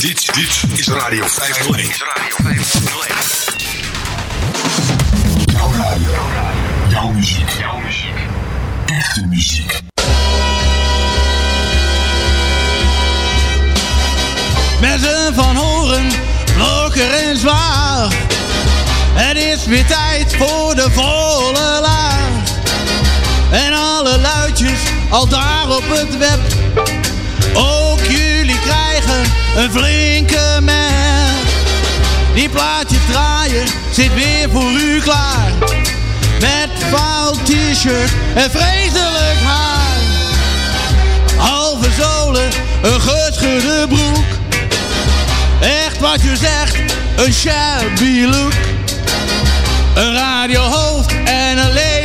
Dit, dit is Radio 501. Is Radio 501. Jouw radio. Jouw muziek. Jouw muziek. Echte muziek. Mensen van horen, blokker en zwaar. Het is weer tijd voor de volle laag. En alle luidjes al daar op het web. Krijgen een flinke mer. Die plaatjes draaien zit weer voor u klaar. Met fout t-shirt en vreselijk haar. Halve zolen, een geschudde broek. Echt wat je zegt, een shabby look. Een radiohoofd en een lelijke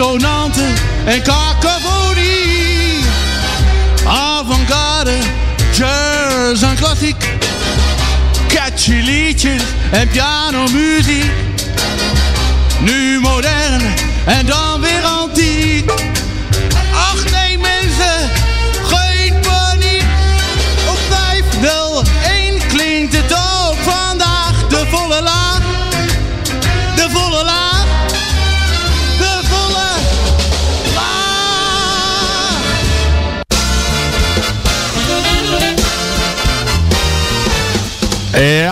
Ook dissonanten en cacophonie. Avant-garde, jazz en klassiek. Catchy liedjes en pianomuziek. Nu modern en dan weer antiek.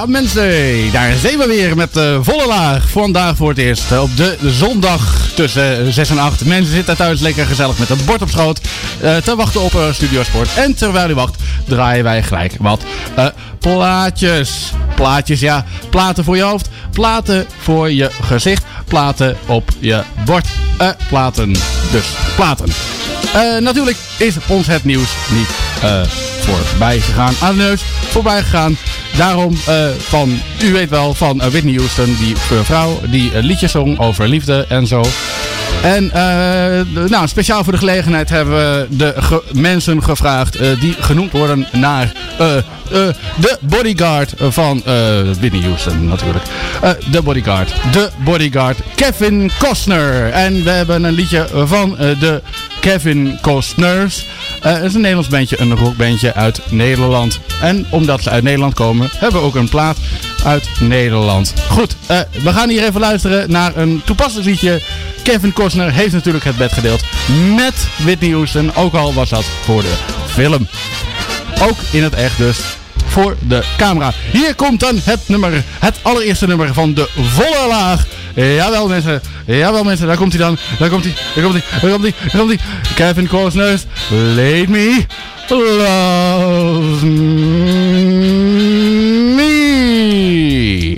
Mensen, daar zijn we weer met de volle laag. Vandaag voor het eerst eh, op de zondag tussen 6 en 8. Mensen zitten thuis lekker gezellig met een bord op schoot eh, te wachten op uh, Studiosport. En terwijl u wacht, draaien wij gelijk wat eh, plaatjes. Plaatjes, ja, platen voor je hoofd, platen voor je gezicht, platen op je bord. Eh, platen, dus platen. Eh, natuurlijk is ons het nieuws niet eh, voorbij gegaan. Aan de neus voorbij gegaan. Daarom eh, van, u weet wel, van eh, Whitney Houston, die eh, vrouw die een liedje zong over liefde en zo. En nou, speciaal voor de gelegenheid hebben we de mensen gevraagd die genoemd worden naar de bodyguard van eh, Whitney Houston natuurlijk. Eh, de bodyguard. De bodyguard Kevin Costner. En we hebben een liedje van eh, de Kevin Costners. Eh, het is een Nederlands bandje, een rockbandje uit Nederland. En omdat ze uit Nederland komen, hebben we ook een plaat uit Nederland. Goed, eh, we gaan hier even luisteren naar een toepasselijk liedje. Kevin Costner heeft natuurlijk het bed gedeeld met Whitney Houston. Ook al was dat voor de film. Ook in het echt dus voor de camera. Hier komt dan het nummer, het allereerste nummer van de volle laag. Jawel mensen, jawel mensen, daar komt hij dan. Daar komt hij, daar komt hij, daar komt hij, daar komt hij. Kevin Costner's Lead Me Love Me.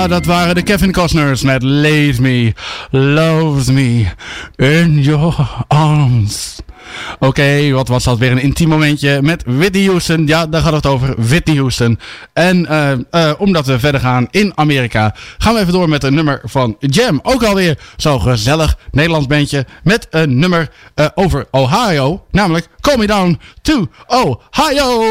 Ja, dat waren de Kevin Costners met Lead Me, Loves Me, In Your Arms. Oké, wat was dat weer een intiem momentje met Whitney Houston. Ja, daar gaat het over, Whitney Houston. En eh, eh, omdat we verder gaan in Amerika, gaan we even door met een nummer van Jam. Ook alweer zo'n gezellig Nederlands bandje met een nummer eh, over Ohio. Namelijk Call Me Down to Ohio.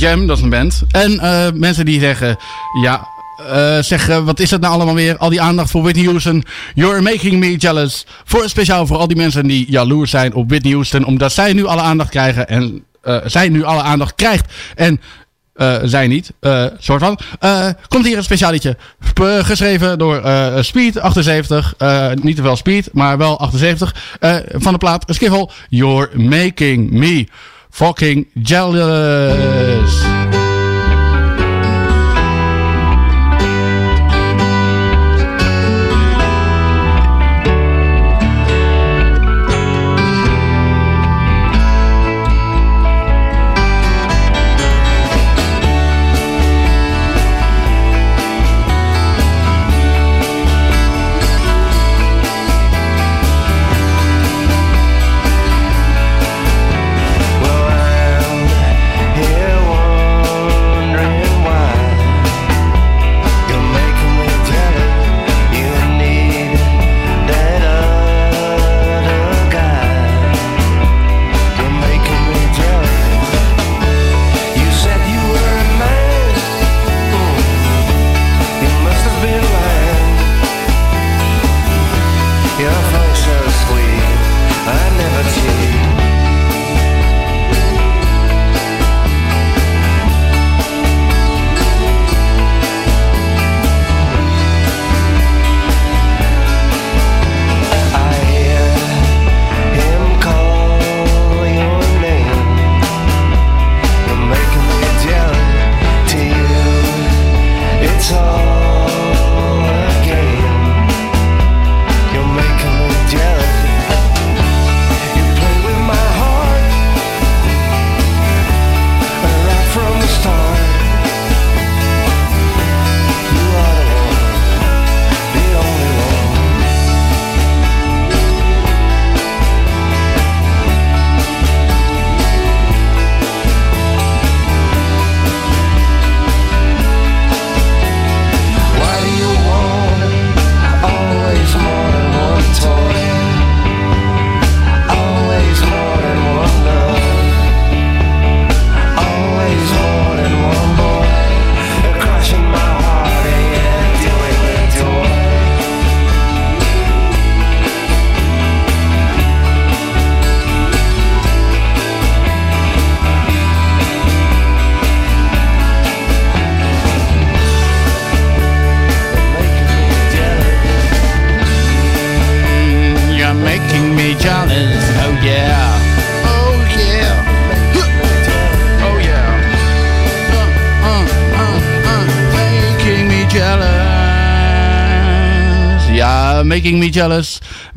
Jam, dat is een band. En eh, mensen die zeggen, ja, eh zeggen, wat is dat nou allemaal weer? Al die aandacht voor Whitney Houston. You're making me jealous. Voor, speciaal voor al die mensen die jaloers zijn op Whitney Houston. Omdat zij nu alle aandacht krijgen. En eh, zij nu alle aandacht krijgt. En zij niet, soort van. Komt hier een. P- geschreven door Speed 78. Eh, niet te veel Speed, maar wel 78. eh, van de plaat Skiffle. You're making me fucking jealous.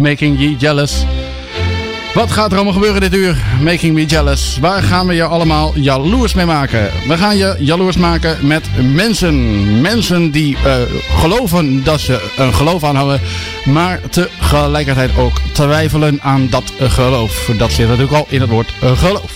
Making You Jealous. Wat gaat er allemaal gebeuren dit uur? Making Me Jealous. Waar gaan we je allemaal jaloers mee maken? We gaan je jaloers maken met mensen. Mensen die eh, geloven dat ze een geloof aanhouden. Maar tegelijkertijd ook twijfelen aan dat geloof. Dat zit natuurlijk al in het woord eh, geloof.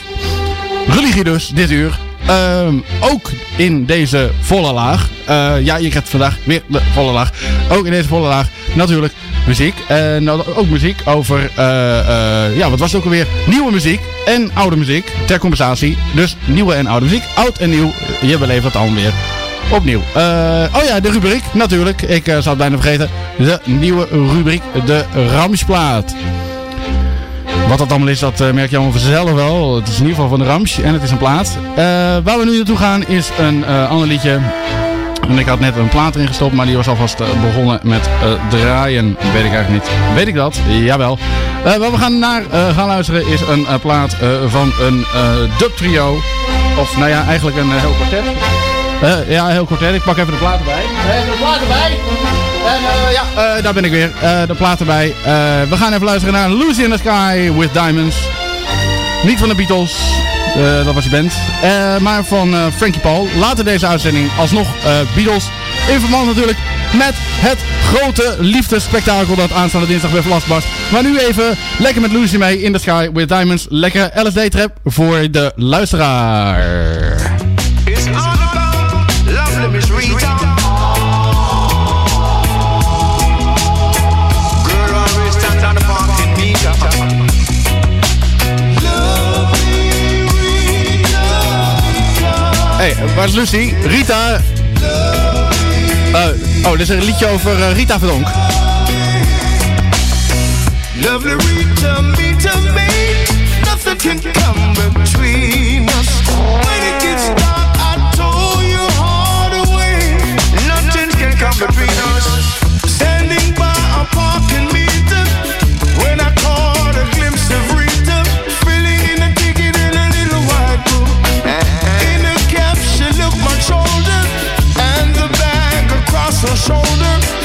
Religie dus, dit uur. Ehm, ook in deze volle laag. Eh, ja, je krijgt vandaag weer de volle laag. Ook in deze volle laag natuurlijk muziek. En ook muziek over, eh, eh, ja, wat was het ook alweer? Nieuwe muziek en oude muziek ter compensatie. Dus nieuwe en oude muziek. Oud en nieuw, je beleeft het allemaal weer opnieuw. Eh, oh ja, de rubriek natuurlijk. Ik eh, zou het bijna vergeten. De nieuwe rubriek, de Ramsplaat. Wat dat allemaal is, dat merk je allemaal vanzelf wel. Het is in ieder geval van de Rams en het is een plaat. Waar we nu naartoe gaan is een ander liedje. En ik had net een plaat erin gestopt, maar die was alvast eh, begonnen met eh, draaien. Weet ik eigenlijk niet. Weet ik dat? Jawel. Eh waar we gaan naar eh, gaan luisteren is een eh, plaat eh, van een eh dub trio. Of nou ja, eigenlijk een eh, heel kwartet. Eh, ja, heel kwartet. Ik pak even de plaat erbij. Even de plaat erbij. En eh, ja, eh, daar ben ik weer. Eh, de plaat erbij. Eh, we gaan even luisteren naar Lucy in the Sky with Diamonds. Niet van de Beatles, eh, dat was je band. Eh, maar van eh, Frankie Paul. Later deze uitzending alsnog Beatles. In verband natuurlijk met het grote liefdesspektakel dat aanstaande dinsdag weer lastbarst. Maar nu even lekker met Lucy mee in the Sky with Diamonds. Lekker LSD-trap voor de luisteraar. Hey, waar is Lucy? Rita. Eh, oh, dit is een liedje over eh, Rita Verdonk. Lovely Rita, Rita, me. Nothing can come between us. When it gets dark, I told your heart away. Nothing can come between us. Across her shoulder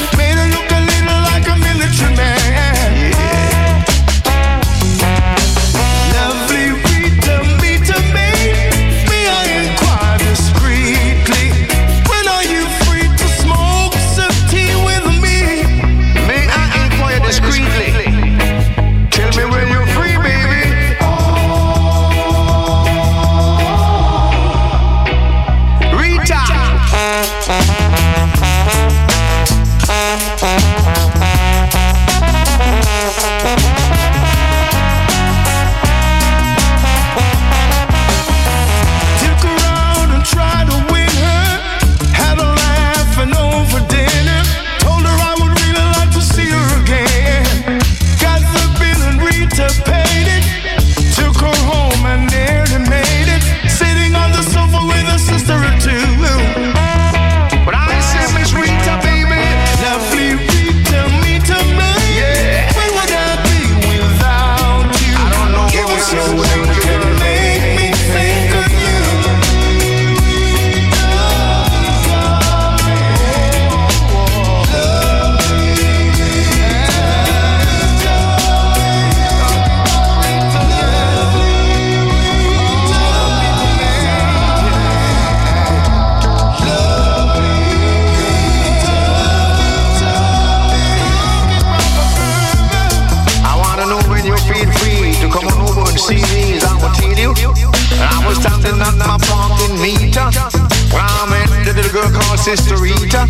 Sister Rita.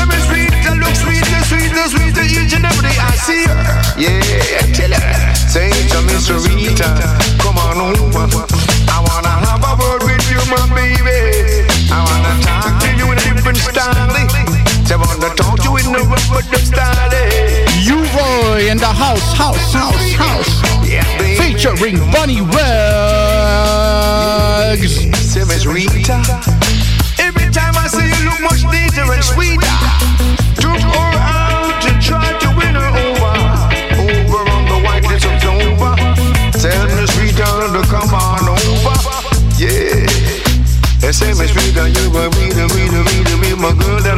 And Miss Rita looks sweeter, sweeter, sweeter each and every day I see her. Yeah, tell her. Say to Miss Rita, come on over. I wanna have a word with you, my baby. I wanna talk to you in a different style. Eh. I wanna talk to you in a rubber style. Eh. U-Roy in the house, house, house, house. Yeah, baby. Featuring Bunny Wags. Say, Miss Rita much and sweeter. Took her out and tried to win her over. Over on the of me, to come on over. Yeah. They say, Miss you girl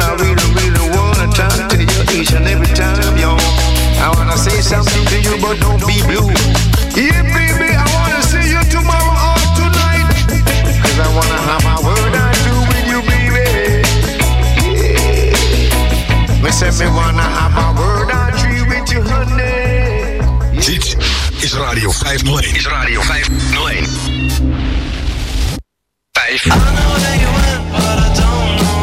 I really, really wanna talk to you each and every time. I wanna say something to you, but don't be blue. Yeah, baby, I wanna see you tomorrow or tonight. Cause I wanna have my world. Me say me wanna have my word I three with you, honey. Dit is Radio 501. Is Radio 501. 5. I know that you went, but I don't know.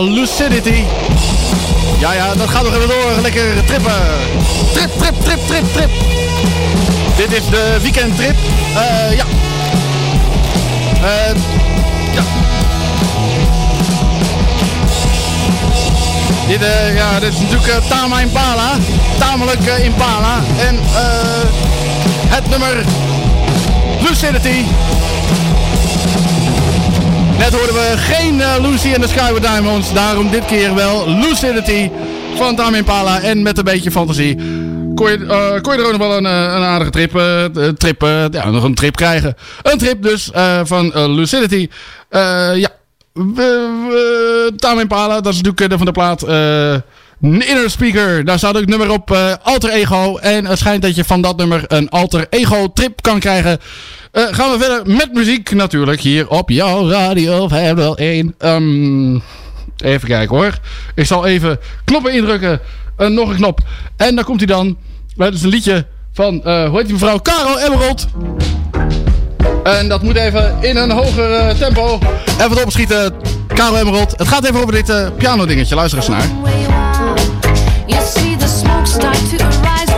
Lucidity. Ja, ja, dat gaat nog even door. Lekker trippen. Trip, trip, trip, trip, trip. Dit is de weekendtrip. Eh ja. Dit, eh, ja, dit is natuurlijk eh, Tama Impala. Tamelijk eh, Impala. En het nummer Lucidity. Net hoorden we geen eh, Lucy en de Skyward Diamonds. Daarom dit keer wel Lucidity van Tame Impala. En met een beetje fantasie kon je, eh, er ook nog wel een, eh, een aardige trip, eh, trip ja, nog een trip krijgen. Een trip dus van Lucidity. Ja, Tame Impala, dat is natuurlijk de van de plaat... Inner Speaker, daar staat ook het nummer op Alter Ego. En het schijnt dat je van dat nummer een Alter Ego trip kan krijgen. Eh, gaan we verder met muziek natuurlijk hier op jouw Radio 501. Ehm even kijken hoor. Ik zal even knoppen indrukken. en nog een knop. En dan komt hij dan. Het is een liedje van, eh, hoe heet die mevrouw? Caro Emerald. En dat moet even in een hoger eh, tempo. Even opschieten, Caro Emerald. Het gaat even over dit eh, piano dingetje. Luister eens naar. You see the smoke start to arise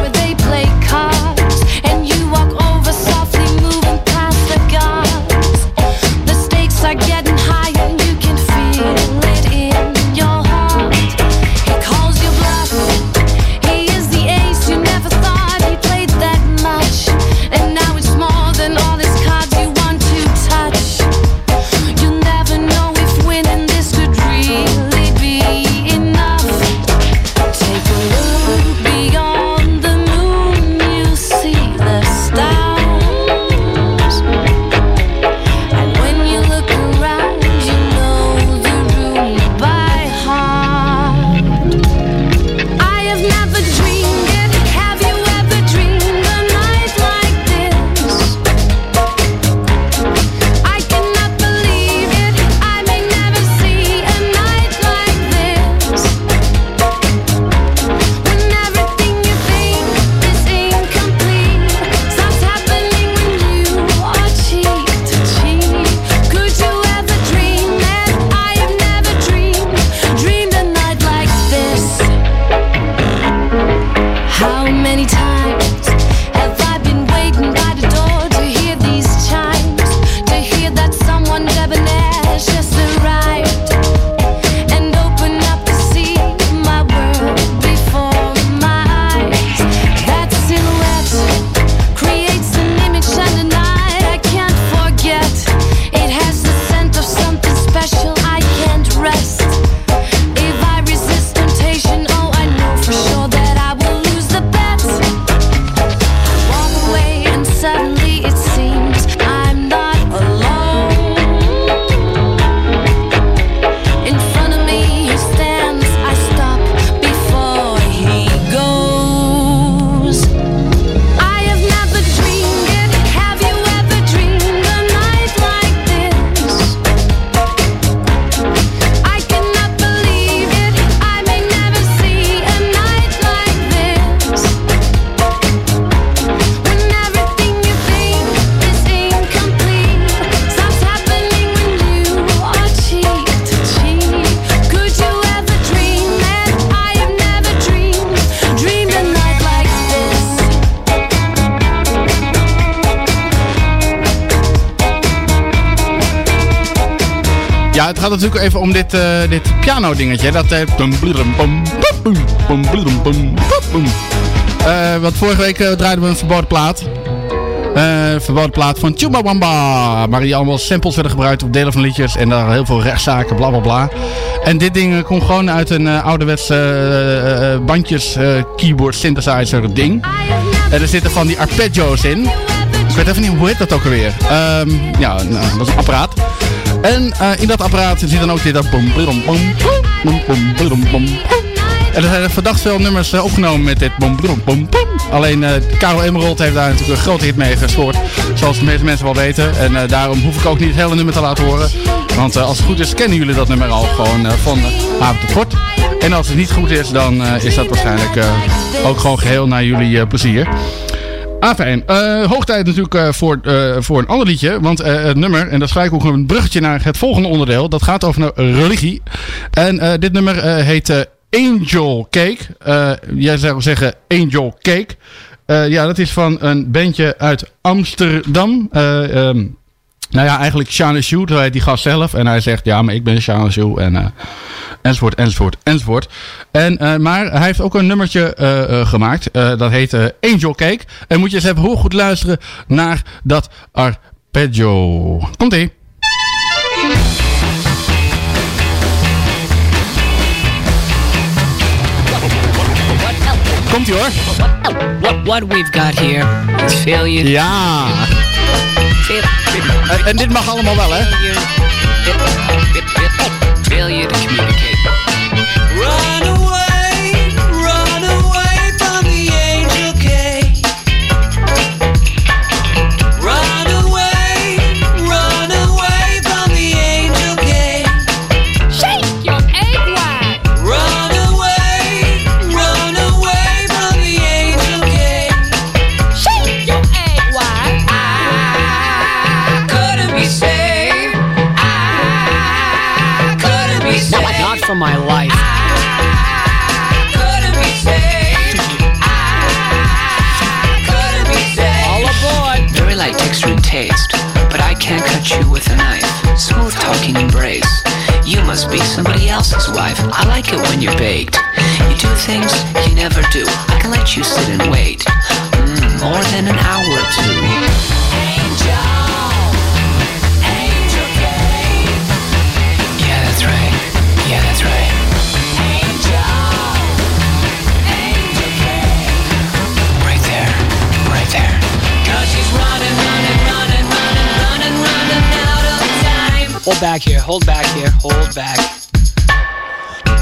Ja, het gaat natuurlijk even om dit, eh, dit piano dingetje. Dat bum. Eh, Want vorige week draaiden we een verboden plaat. Een verboden plaat van Chumbawamba. Waar die allemaal samples werden gebruikt op delen van liedjes. En daar heel veel rechtszaken, bla bla bla. En dit ding komt gewoon uit een ouderwetse bandjes keyboard synthesizer ding. En er zitten van die arpeggios in. Ik weet even niet hoe heet dat ook alweer. Ehm, ja, nou, dat is een apparaat. En eh, in dat apparaat zit dan ook dit dat bom, bom, bom, bom, bom, bom. En er zijn verdacht veel nummers eh, opgenomen met dit bom, bom, bom. Alleen eh Karel Emerald heeft daar natuurlijk een grote hit mee gescoord. Zoals de meeste mensen wel weten. En daarom hoef ik ook niet het hele nummer te laten horen. Want als het goed is, kennen jullie dat nummer al gewoon van uh, avond tot kort. En als het niet goed is, dan is dat waarschijnlijk ook gewoon geheel naar jullie plezier. Ah, fijn. Eh, hoog tijd natuurlijk eh, voor, eh, voor een ander liedje. Want het nummer, en dat is gelijk ook een bruggetje naar het volgende onderdeel. Dat gaat over religie. En dit nummer heet Angel Cake. Jij zou zeggen Angel Cake. Ja, dat is van een bandje uit Amsterdam. Ehm, nou ja, eigenlijk Shana Shoe, dat heet die gast zelf. En hij zegt, ja, maar ik ben Shana Shoe. En, eh, enzovoort, enzovoort, enzovoort. En, eh, maar hij heeft ook een nummertje eh, gemaakt. Dat heet Angel Cake. En moet je eens even heel goed luisteren naar dat arpeggio. Komt-ie. Komt-ie hoor. What what we've got here is failure. Ja. Fail- En, en dit mag allemaal wel, hè? Cut you with a knife. Smooth talking embrace. You must be somebody else's wife. I like it when you're baked. You do things you never do. I can let you sit and wait. Mm, more than an hour or two. Hold back here, hold back here, hold back.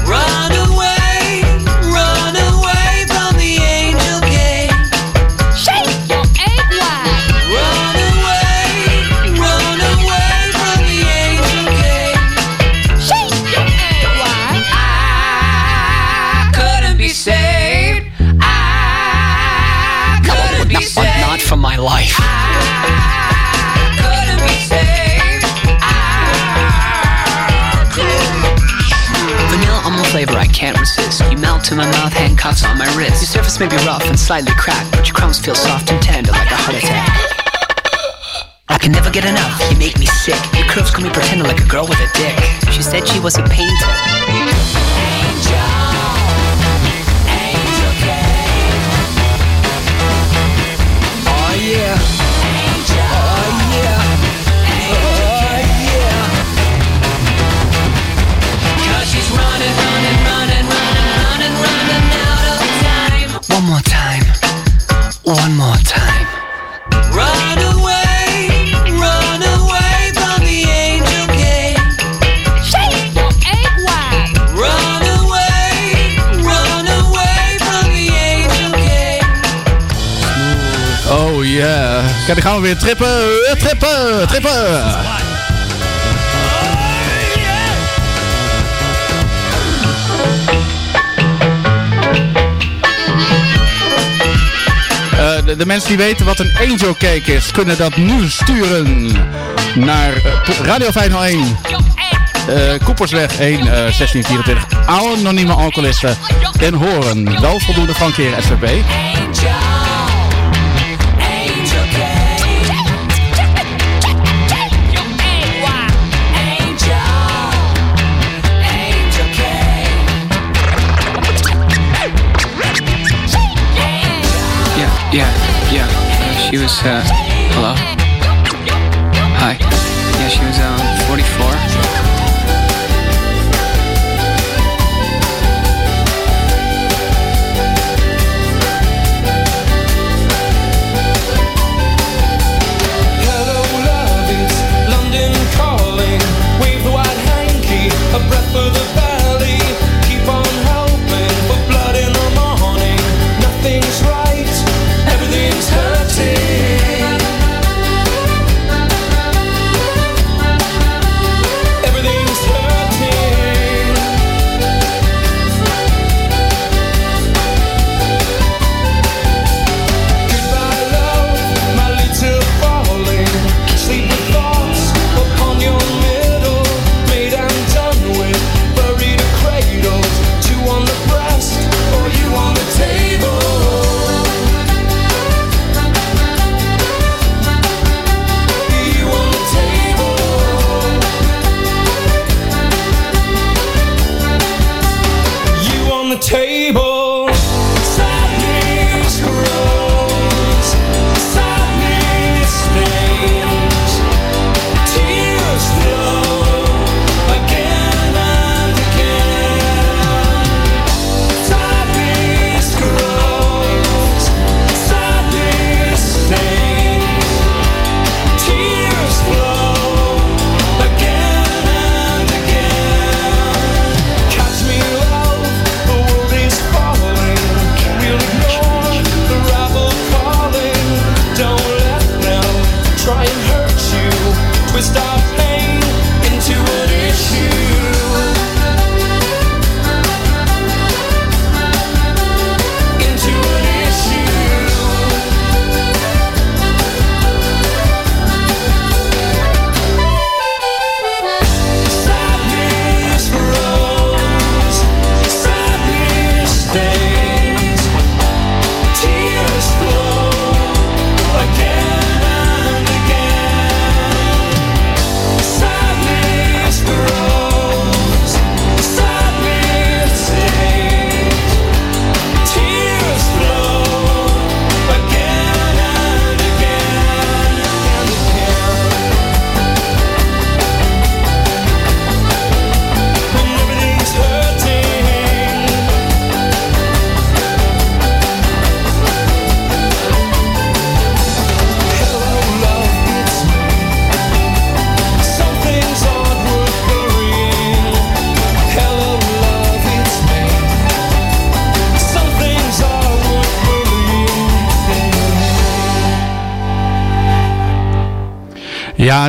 Run away, was a painter. Kijk, dan gaan we weer trippen. eh, Trippen, trippen. Eh, de, mensen die weten wat een angel cake is, kunnen dat nu sturen naar eh, Radio 501. eh Koepersweg 1, eh 1624. Anonieme alcoholisten in Horen. Wel voldoende frankeren SVP. Yeah, yeah. Uh, she was, uh, hello? Hi. Yeah, she was, um, 44.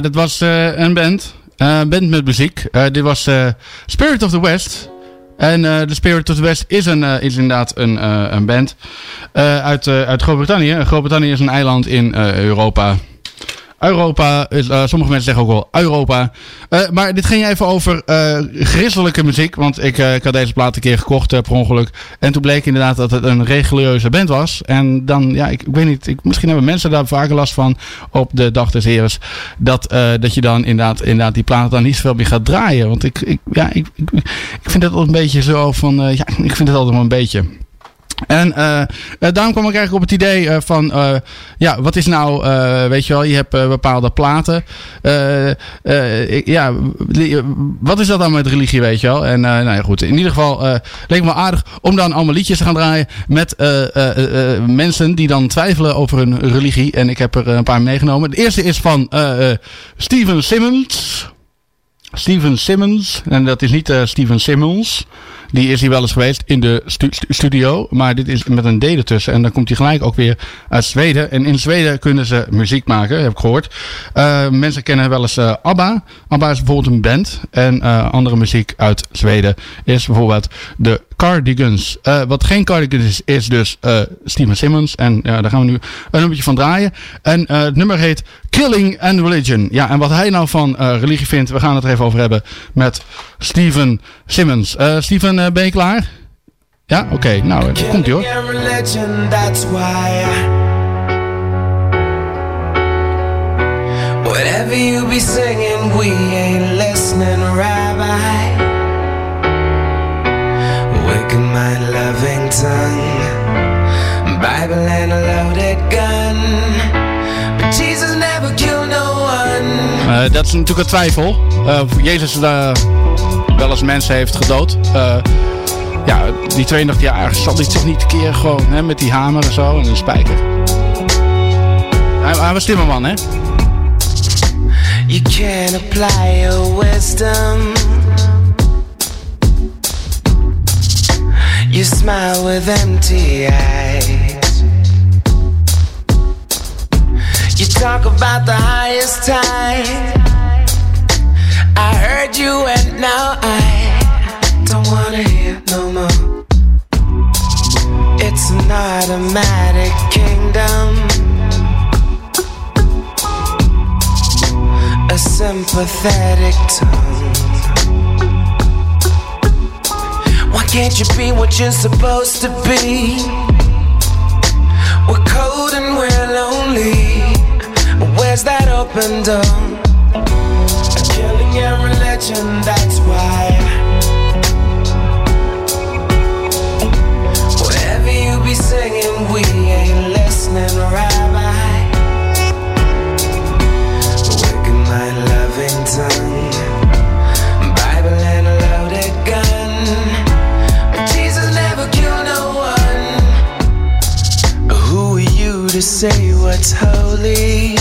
Dat was eh, een band. Een band met muziek. Eh, dit was Spirit of the West. En The Spirit of the West is, een, is inderdaad een, een band uit, uit Groot-Brittannië. Groot-Brittannië is een eiland in Europa. Europa, is, eh, sommige mensen zeggen ook wel Europa. Eh, maar dit ging even over eh christelijke muziek. Want ik, eh, ik had deze plaat een keer gekocht eh, per ongeluk. En toen bleek inderdaad dat het een religieuze band was. En dan, ja, ik, ik weet niet. Ik, misschien hebben mensen daar vaker last van op de dag des Heres. Dat, eh, dat je dan inderdaad, inderdaad die plaat dan niet zoveel meer gaat draaien. Want ik, ik, ja, ik, ik, vind het altijd een beetje zo van... eh, ja, ik vind het altijd wel een beetje... En eh, daarom kwam ik eigenlijk op het idee eh, van, ja, wat is nou, weet je wel, je hebt bepaalde platen. Ja, wat is dat dan met religie, weet je wel? En nou ja, goed, in ieder geval leek me aardig om dan allemaal liedjes te gaan draaien met mensen die dan twijfelen over hun religie. En ik heb er een paar meegenomen. De eerste is van Steven Simmons. Steven Simmons. En dat is niet Steven Simmons. Die is hier wel eens geweest in de stu- stu- studio. Maar dit is met een D ertussen. En dan komt hij gelijk ook weer uit Zweden. En in Zweden kunnen ze muziek maken, heb ik gehoord. Eh, mensen kennen wel eens eh, ABBA. ABBA is bijvoorbeeld een band. En eh, andere muziek uit Zweden is bijvoorbeeld de Cardigans. Wat geen Cardigans is, is dus Steven Simmons. En daar gaan we nu een nummertje van draaien. En het nummer heet Killing and Religion. Ja, en wat hij nou van religie vindt, we gaan het er even over hebben met Steven Simmons. Steven, eh, ben je klaar? Ja, oké. Nou, eh, komt ie hoor. Whatever you be singing, we ain't listening, Rabbi. Wicked mind, loving tongue, Bible and a loaded gun. But Jesus never killed no one. Eh, dat is natuurlijk een twijfel. Of Jezus eh, wel eens mensen heeft gedood. Eh, ja, die 32 jaar zal dit zich niet keer gewoon hè, met die hamer en zo en een spijker. Hij, hij was timmerman, hè? You can't apply your wisdom. You smile with empty eyes. You talk about the highest tide. I heard you, and now I don't wanna hear no more. It's an automatic kingdom. a sympathetic tone. Why can't you be what you're supposed to be? We're cold and we're lonely. Where's that open door? And religion, that's why. Whatever you be singing, we ain't listening, Rabbi. Mind, loving tongue, are to say what's holy?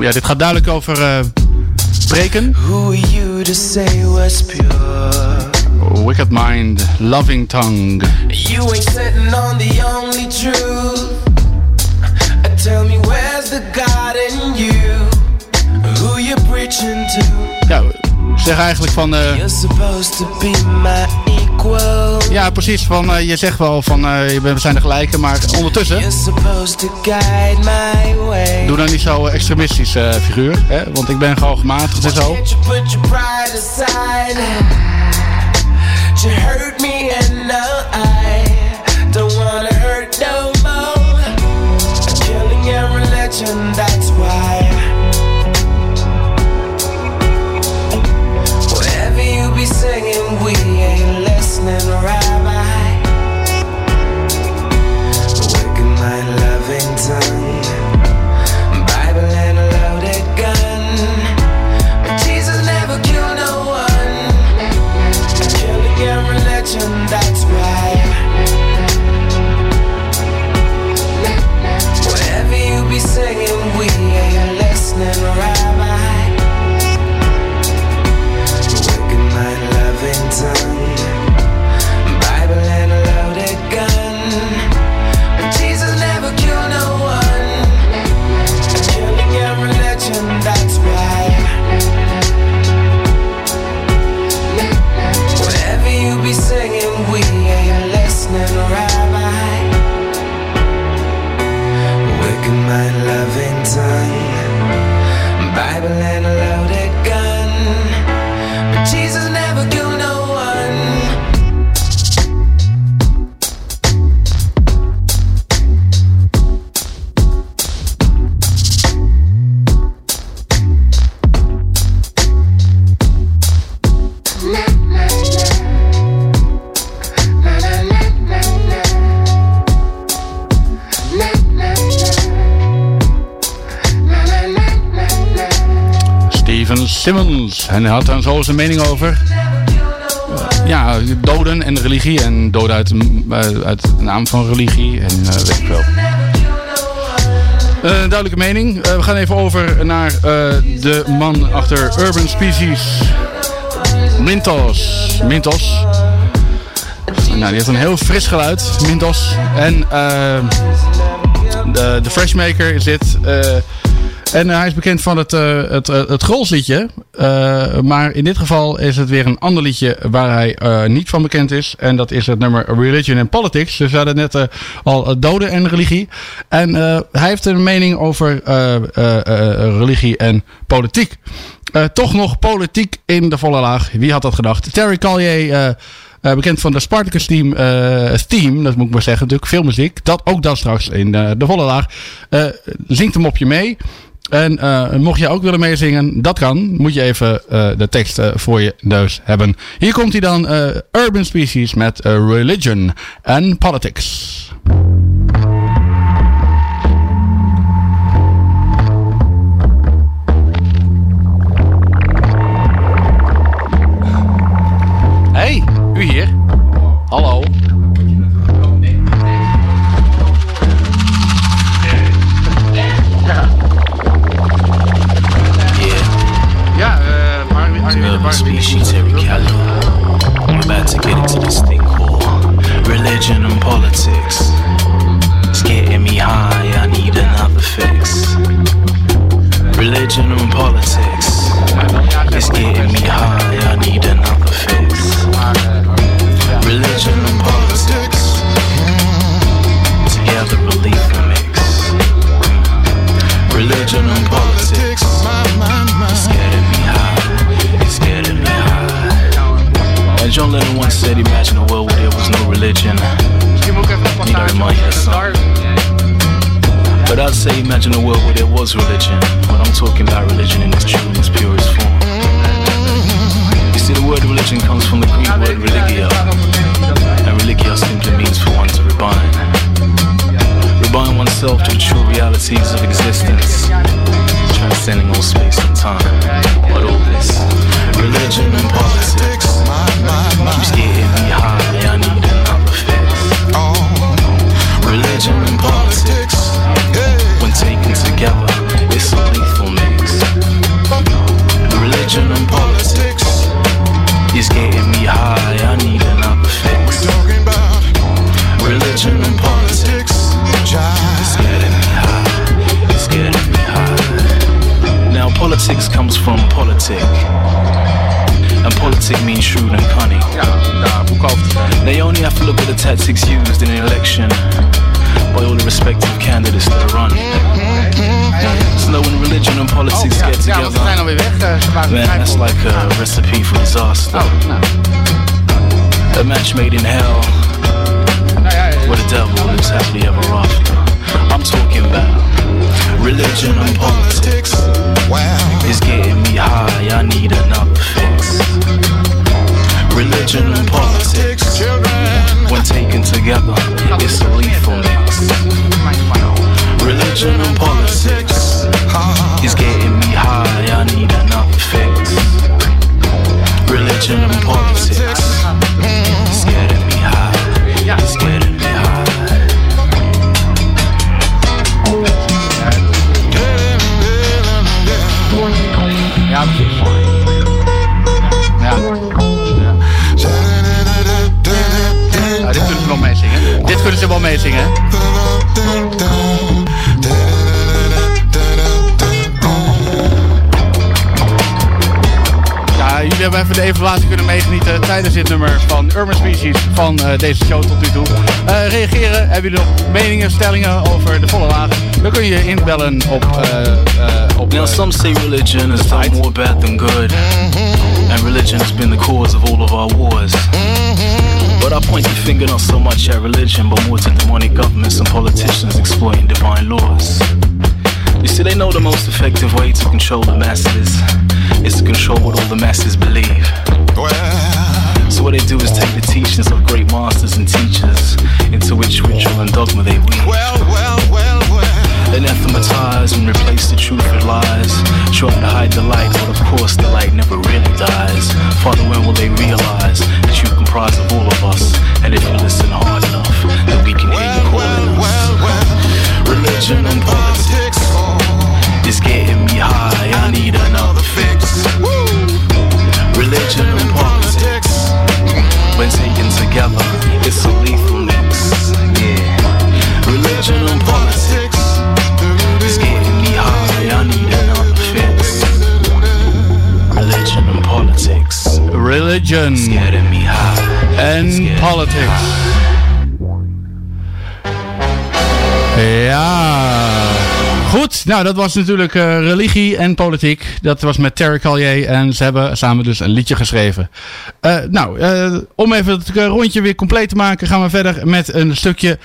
Ja, dit gaat duidelijk over eh, spreken. Who are you to say what's pure? Wicked mind, loving tongue. You ain't sitting on the only truth. Tell me where's the God in you? Who you preaching to? Ja, zeg eigenlijk van... eh, You're supposed to be my. Ja, precies. Van, eh, je zegt wel van eh, we zijn de gelijke, maar ondertussen... Doe dan niet zo extremistisch eh, figuur, hè? want ik ben gewoon gematigd en zo. You hurt me Simmons. Hij had daar zo zijn mening over. Eh, ja, doden en religie. En doden uit, eh, uit de naam van religie. En eh, weet ik wel. Duidelijke mening. We gaan even over naar de man achter Urban Species. Mintos. Mintos. Nou, die heeft een heel fris geluid. Mintos. En eh, de, de Freshmaker is dit. En eh, hij is bekend van het, eh het, eh, het Grolsliedje. Maar in dit geval is het weer een ander liedje waar hij niet van bekend is. En dat is het nummer Religion and Politics. Dus we hadden net al doden en religie. En hij heeft een mening over religie en politiek. Toch nog politiek in de volle laag. Wie had dat gedacht? Terry Collier... bekend van de Spartacus team, team, dat moet ik maar zeggen, natuurlijk veel muziek. Dat ook dan straks in de volle laag. Zingt hem op je mee. En eh, mocht je ook willen meezingen, dat kan. Moet je even eh, de tekst eh, voor je neus hebben. Hier komt hij dan, Urban Species met Religion and Politics. Hey, u hier. Hallo. Species, Terry Kelly. We're about to get into this thing called religion and politics. It's getting me high, I need another fix. Religion and politics. It's getting me high, I need another fix. Religion and politics. Mm. Together belief we mix. Mm. Religion and politics. John Lennon once said, Imagine a world where there was no religion. But I'd say, imagine a world where there was religion. But I'm talking about religion in its true and its purest form. You see, the word religion comes from the Greek word religio. And religio simply means for one to rebind. Rebind oneself to the true realities of existence, transcending all space and time. But all this religion and politics keeps getting me high. I need another fix. Religion and politics, when taken together, it's a lethal mix. Religion and politics is getting me high. I need another fix. Religion and politics is getting me high. It's getting me high. Now politics comes from politic. And politic means shrewd and cunning. They only have to look at the tactics used in an election by all the respective candidates that are running. So that when religion and politics oh, get Ja, want we zijn together, alweer weg. ze waren uh, man, that's like a recipe for disaster. Oh. A match made in hell, where the devil lives happily ever after. I'm talking about religion and politics. Is getting me high, I need another fix. Religion and politics, when taken together, it's a lethal mix. Religion and politics is getting me high, I need another fix. Religion and politics evaluatie kunnen meegenieten tijdens dit nummer van Urban Species van eh, deze show tot nu toe. Eh, reageren, hebben jullie nog meningen, stellingen over de volle laag? Dan kun je inbellen op... eh, op Now, some say religion has done more bad than good, and religion has been the cause of all of our wars. But I point the finger not so much at religion, but more to demonic governments and politicians exploiting divine laws. You see, they know the most effective way to control the masses is to control what all the masses believe. So what they do is take the teachings of great masters and teachers into which ritual and dogma they weave. Well, well, well, well. Anathematize and replace the truth with lies, trying to hide the light but of course, the light never really dies. Father, when will they realize that you comprise of all of us? And if you listen hard enough, then we can hear you calling us. Religion and politics together, it's a lethal mix. Yeah. Religion and politics is getting me high. I need another fix. Religion and politics Religion is getting me high. en politics. Ja. Goed, nou dat was natuurlijk eh, religie en politiek. Dat was met Terry Callier en ze hebben samen dus een liedje geschreven. Eh, nou, eh, om even het rondje weer compleet te maken, gaan we verder met een stukje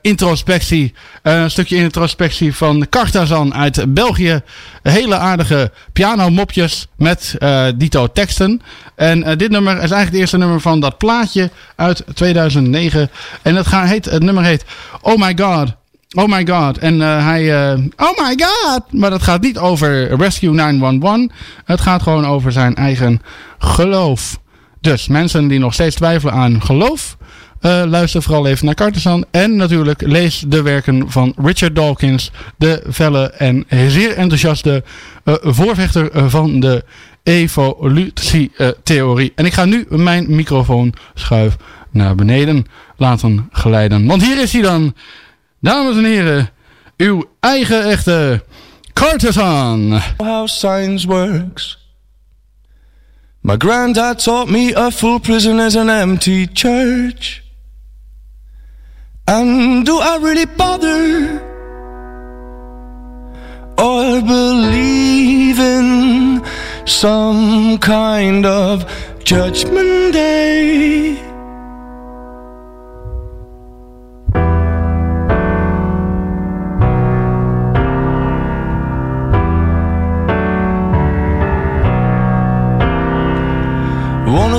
introspectie. Een stukje introspectie van Cartazan uit België. Hele aardige pianomopjes met dito teksten. En dit nummer is eigenlijk het eerste nummer van dat plaatje uit 2009. En gaat, heet, het nummer heet Oh My God. Oh my god. En eh, hij. eh, oh my god. Maar dat gaat niet over Rescue 911. Het gaat gewoon over zijn eigen geloof. Dus mensen die nog steeds twijfelen aan geloof. eh, luister vooral even naar Cartersan. En natuurlijk lees de werken van Richard Dawkins. De felle en zeer enthousiaste voorvechter van de evolutietheorie. en ik ga nu mijn microfoon schuif naar beneden laten geleiden. Want hier is hij dan. Dames en heren, uw eigen echte Cartersan. how science works. My granddad taught me a full prison is an empty church. And do I really bother? Or believe in some kind of judgment day?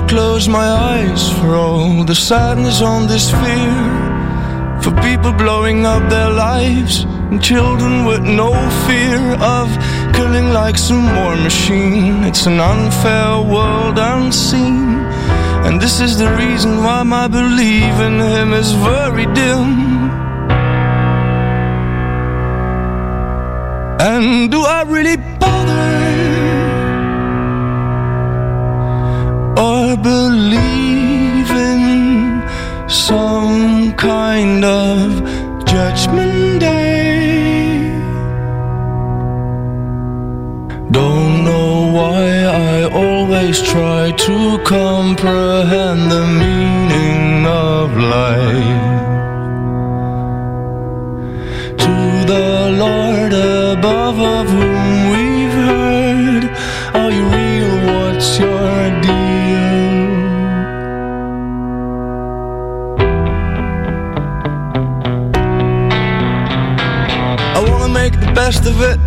Close my eyes for all the sadness on this fear. For people blowing up their lives and children with no fear of killing like some war machine. It's an unfair world unseen. And this is the reason why my belief in him is very dim. And do I really bother? Or believe in some kind of judgment day. Don't know why I always try to comprehend the meaning of life. To the Lord above, of whom we've heard, are you real? What's your best of it,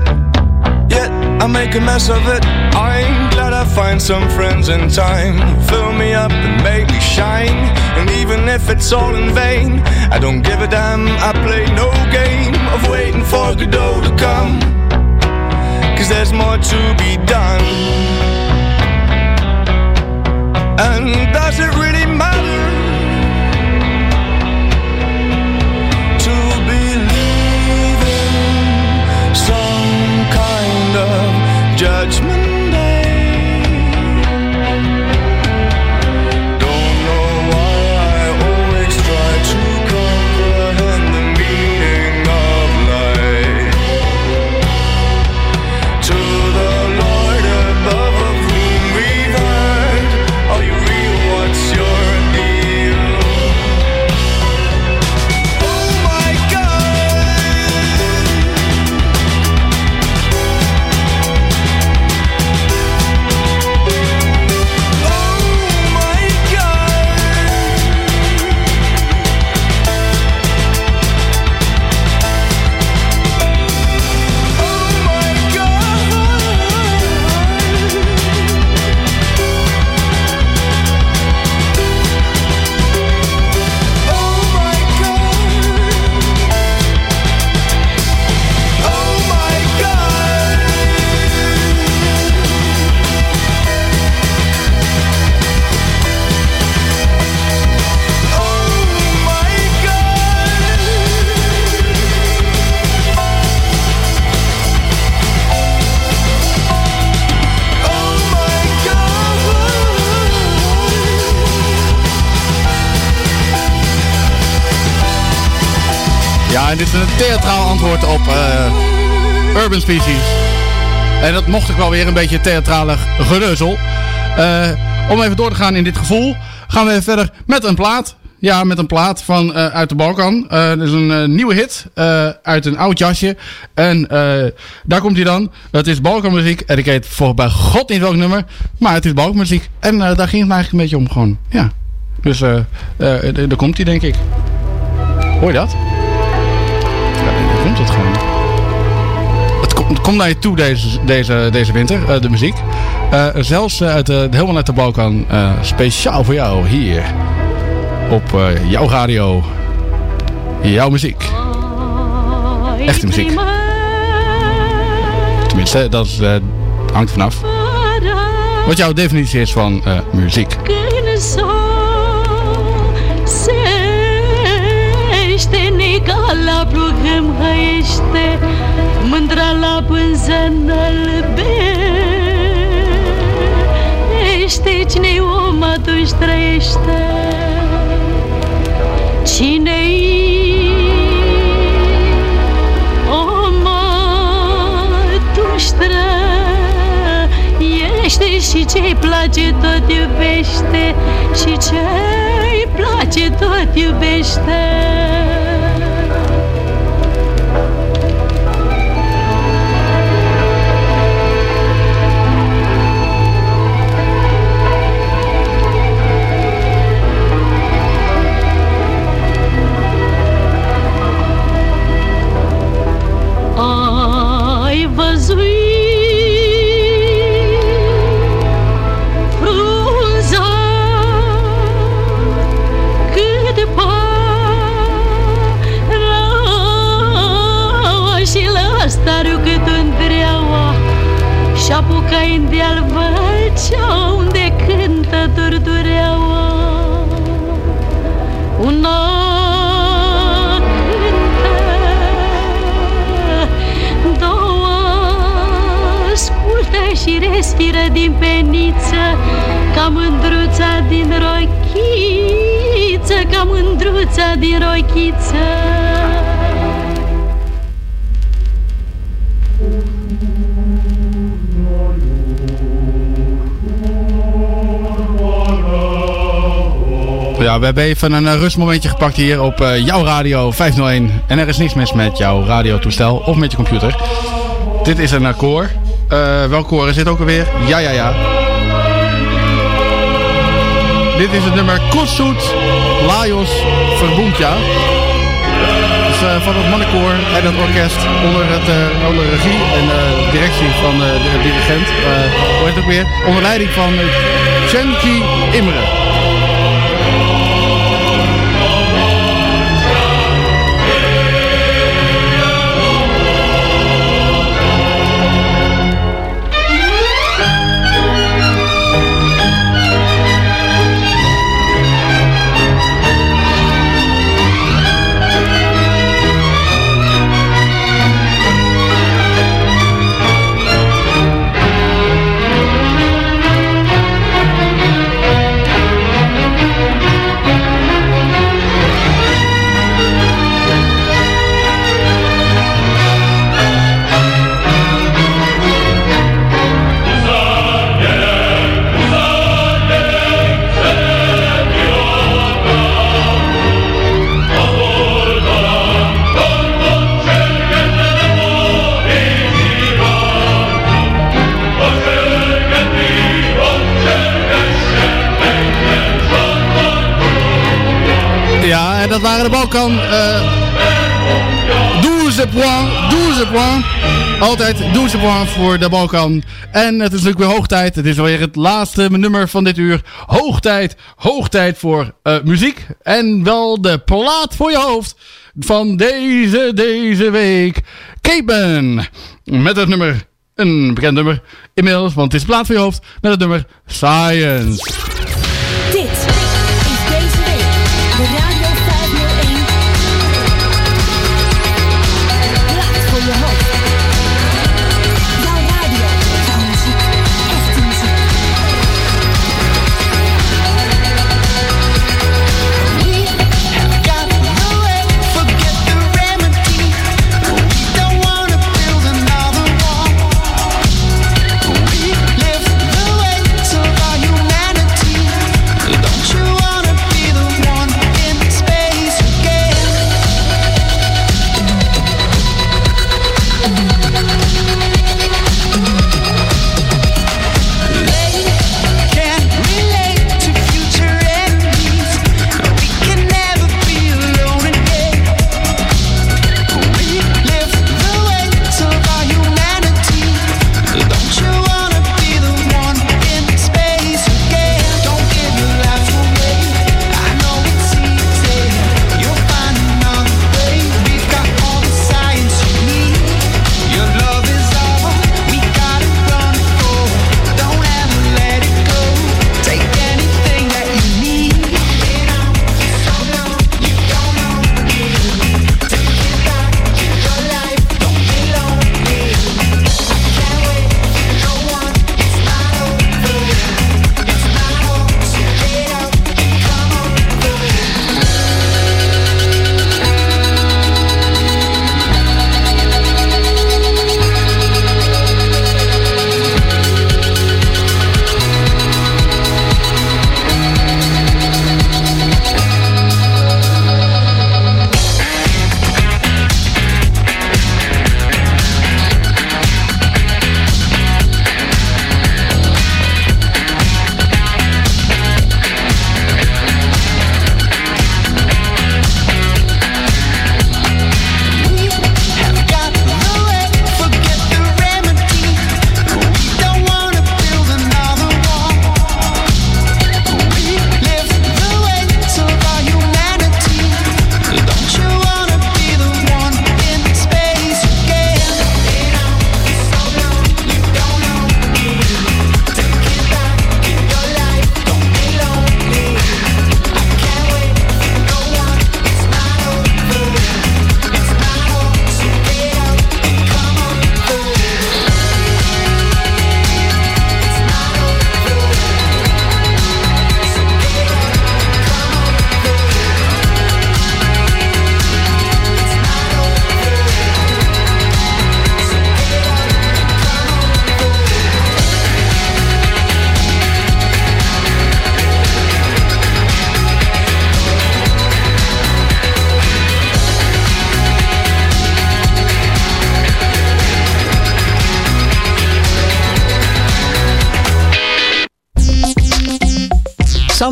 yet I make a mess of it. I'm glad I find some friends in time, fill me up and make me shine. And even if it's all in vain, I don't give a damn. I play no game of waiting for Godot to come, cause there's more to be done. And does it really en dit is een theatraal antwoord op eh, Urban Species. En dat mocht ik wel weer een beetje theatralig gereuzel. Eh, om even door te gaan in dit gevoel, gaan we even verder met een plaat. Ja, met een plaat van eh, uit de Balkan. Eh dat is een nieuwe hit uit een oud jasje. En daar komt hij dan. Het is Balkanmuziek. En ik weet voor bij god niet welk nummer. Maar het is Balkanmuziek. En daar ging het eigenlijk een beetje om gewoon. Ja. Dus daar komt hij denk ik. Hoor je dat? Komt naar je toe deze, deze, deze winter, eh, de muziek. Eh, zelfs eh, uit helemaal uit de Balkan. speciaal voor jou hier. Op jouw radio. Jouw muziek. Echte muziek. Tenminste, dat is, hangt vanaf. Wat jouw definitie is van muziek. Mândra la pânză înălbește Cine-i om atunci trăiește. Cine-i om atunci trăiește. Și ce-i place tot iubește. Și ce-i place tot iubește și apucai în deal văcea unde cântă turtureaua una cântă două ascultă și respiră din peniță Ca mândruța din rochiță Ca mândruța din rochiță Ja, we hebben even een eh, rustmomentje gepakt hier op eh, jouw radio 501. En er is niks mis met jouw radiotoestel of met je computer. Dit is een eh, koor. Eh, welk koor is dit ook alweer? Ja, ja, ja. Dit is het nummer Kossuth Lajos Verbundja. Dus van het mannenkoor en het orkest onder, het, regie en eh, directie van de dirigent. Hoe heet het ook weer? Onder leiding van uh, Chenki Imre. Dat waren de Balkan. eh 12 points, 12 points. Altijd 12 points voor de Balkan. En het is natuurlijk weer hoog tijd. Het is alweer het laatste nummer van dit uur. Hoog tijd, hoog tijd voor eh, muziek. En wel de plaat voor je hoofd van deze, deze week. Capen. Met het nummer, een bekend nummer inmiddels, want het is plaat voor je hoofd. Met het nummer Science.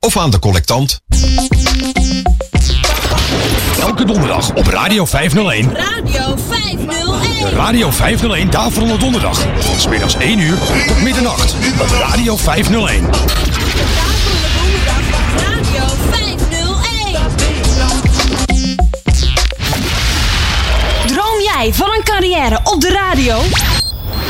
of aan de collectant. Elke donderdag op Radio 501. Radio 501. De Radio 501 Daverende Donderdag. Van 's middags 1 uur tot middernacht op Radio 501. Radio 501. Droom jij van een carrière op de radio?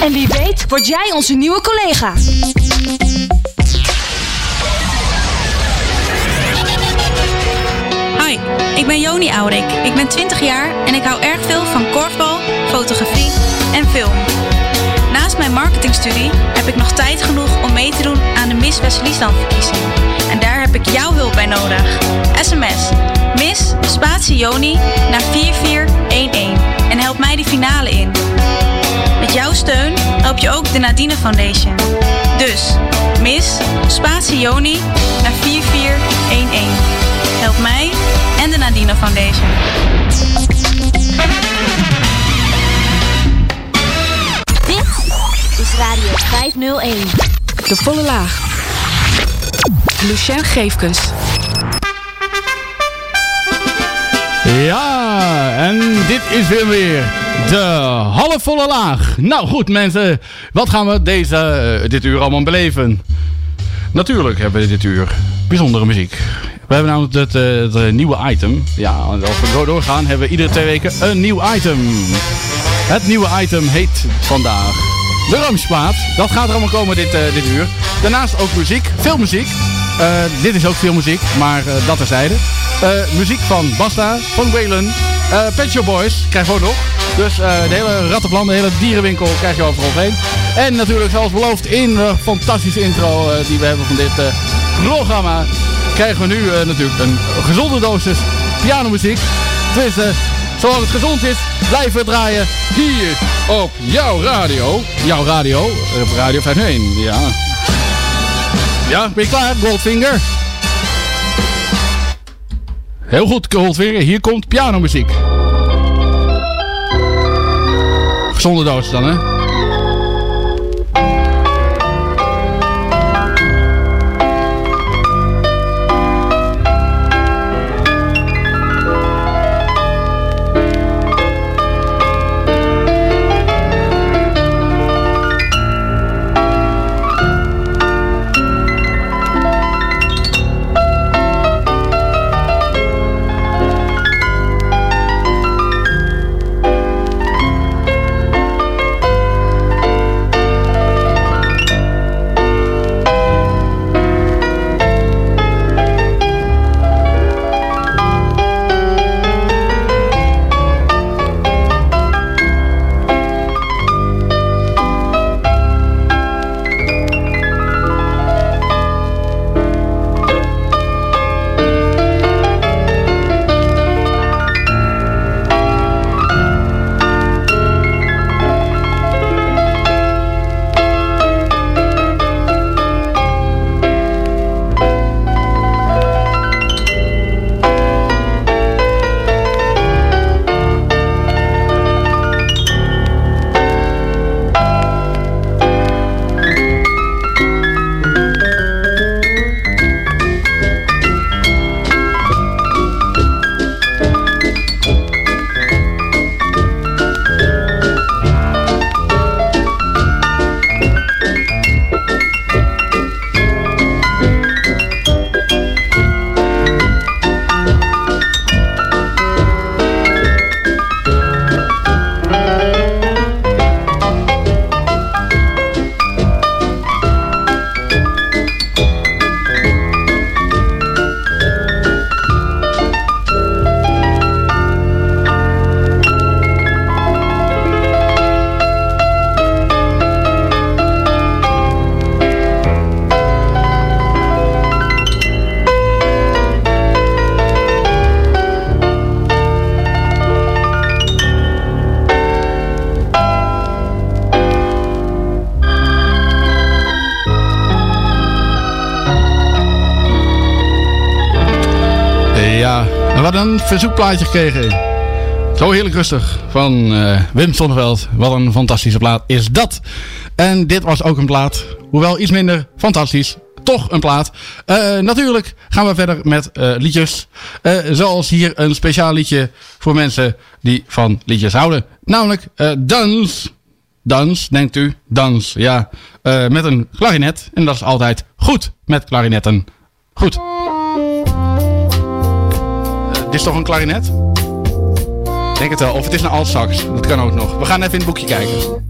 En wie weet word jij onze nieuwe collega. Hoi, ik ben Joni Aurik. Ik ben 20 jaar en ik hou erg veel van korfbal, fotografie en film. Naast mijn marketingstudie heb ik nog tijd genoeg om mee te doen aan de Miss West-Friesland-verkiezing. En daar heb ik jouw hulp bij nodig. SMS Miss Spatie Joni naar 4411 en help mij die finale in. Met jouw steun help je ook de Nadine Foundation. Dus Miss Spatie Joni naar 4411. Help mij en de Nadine Foundation. Dit is Radio 501. De volle laag. Lucien Geefkens. Ja, en dit is weer weer de halfvolle laag. Nou goed mensen, wat gaan we deze, eh, dit uur allemaal beleven? Natuurlijk hebben we dit uur bijzondere muziek. We hebben namelijk het, eh, het nieuwe item. Ja, als we doorgaan hebben we iedere twee weken een nieuw item. Het nieuwe item heet vandaag de Ramsplaat. Dat gaat er allemaal komen dit, eh, dit uur. Daarnaast ook muziek, veel muziek. Eh, dit is ook veel muziek, maar eh, dat terzijde. Eh muziek van Basta, van eh Pet Shop Boys krijgen we ook nog. Dus de hele rattenplan, de hele dierenwinkel krijg je over ons heen. En natuurlijk zoals beloofd in de fantastische intro die we hebben van dit programma... krijgen we nu natuurlijk een gezonde dosis pianomuziek. Tenminste, zolang het gezond is, blijven we draaien hier op jouw radio. Jouw radio, op Radio 51, ja. Ja, ben je klaar? Goldfinger. Heel goed, Goldfinger. Hier komt pianomuziek. Gezonde dosis dan, hè? Verzoekplaatje gekregen. Zo heerlijk rustig van eh, Wim Sonneveld. Wat een fantastische plaat is dat. En dit was ook een plaat, hoewel iets minder fantastisch. Toch een plaat. Eh, natuurlijk gaan we verder met eh, liedjes. Zoals hier een speciaal liedje voor mensen die van liedjes houden. Namelijk Dans. Dans, denkt u? Dans, ja. Met een klarinet. En dat is altijd goed met klarinetten. Goed. Is toch een klarinet? Denk het wel. Of het is een altsax. Dat kan ook nog. We gaan even in het boekje kijken.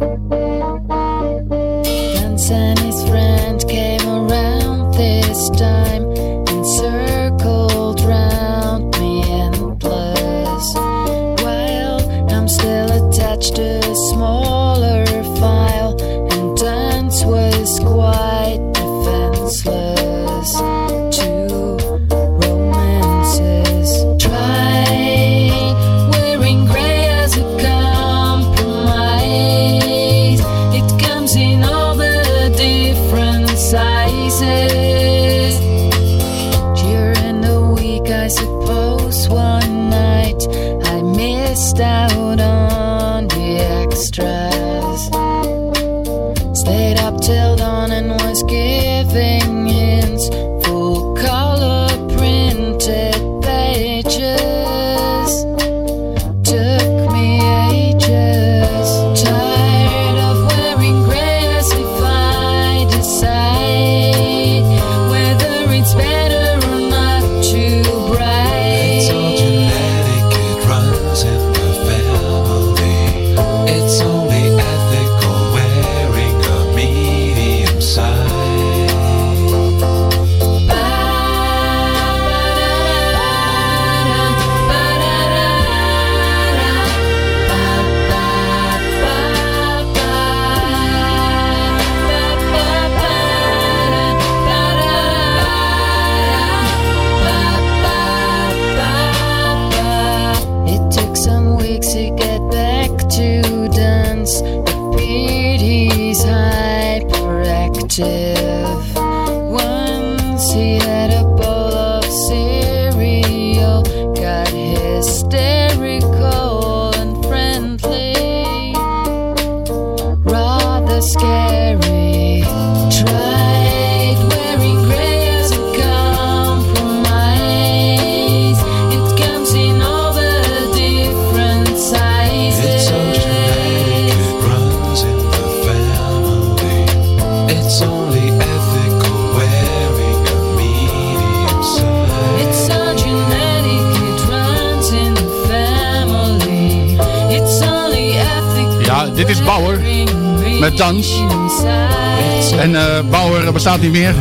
Niet meer.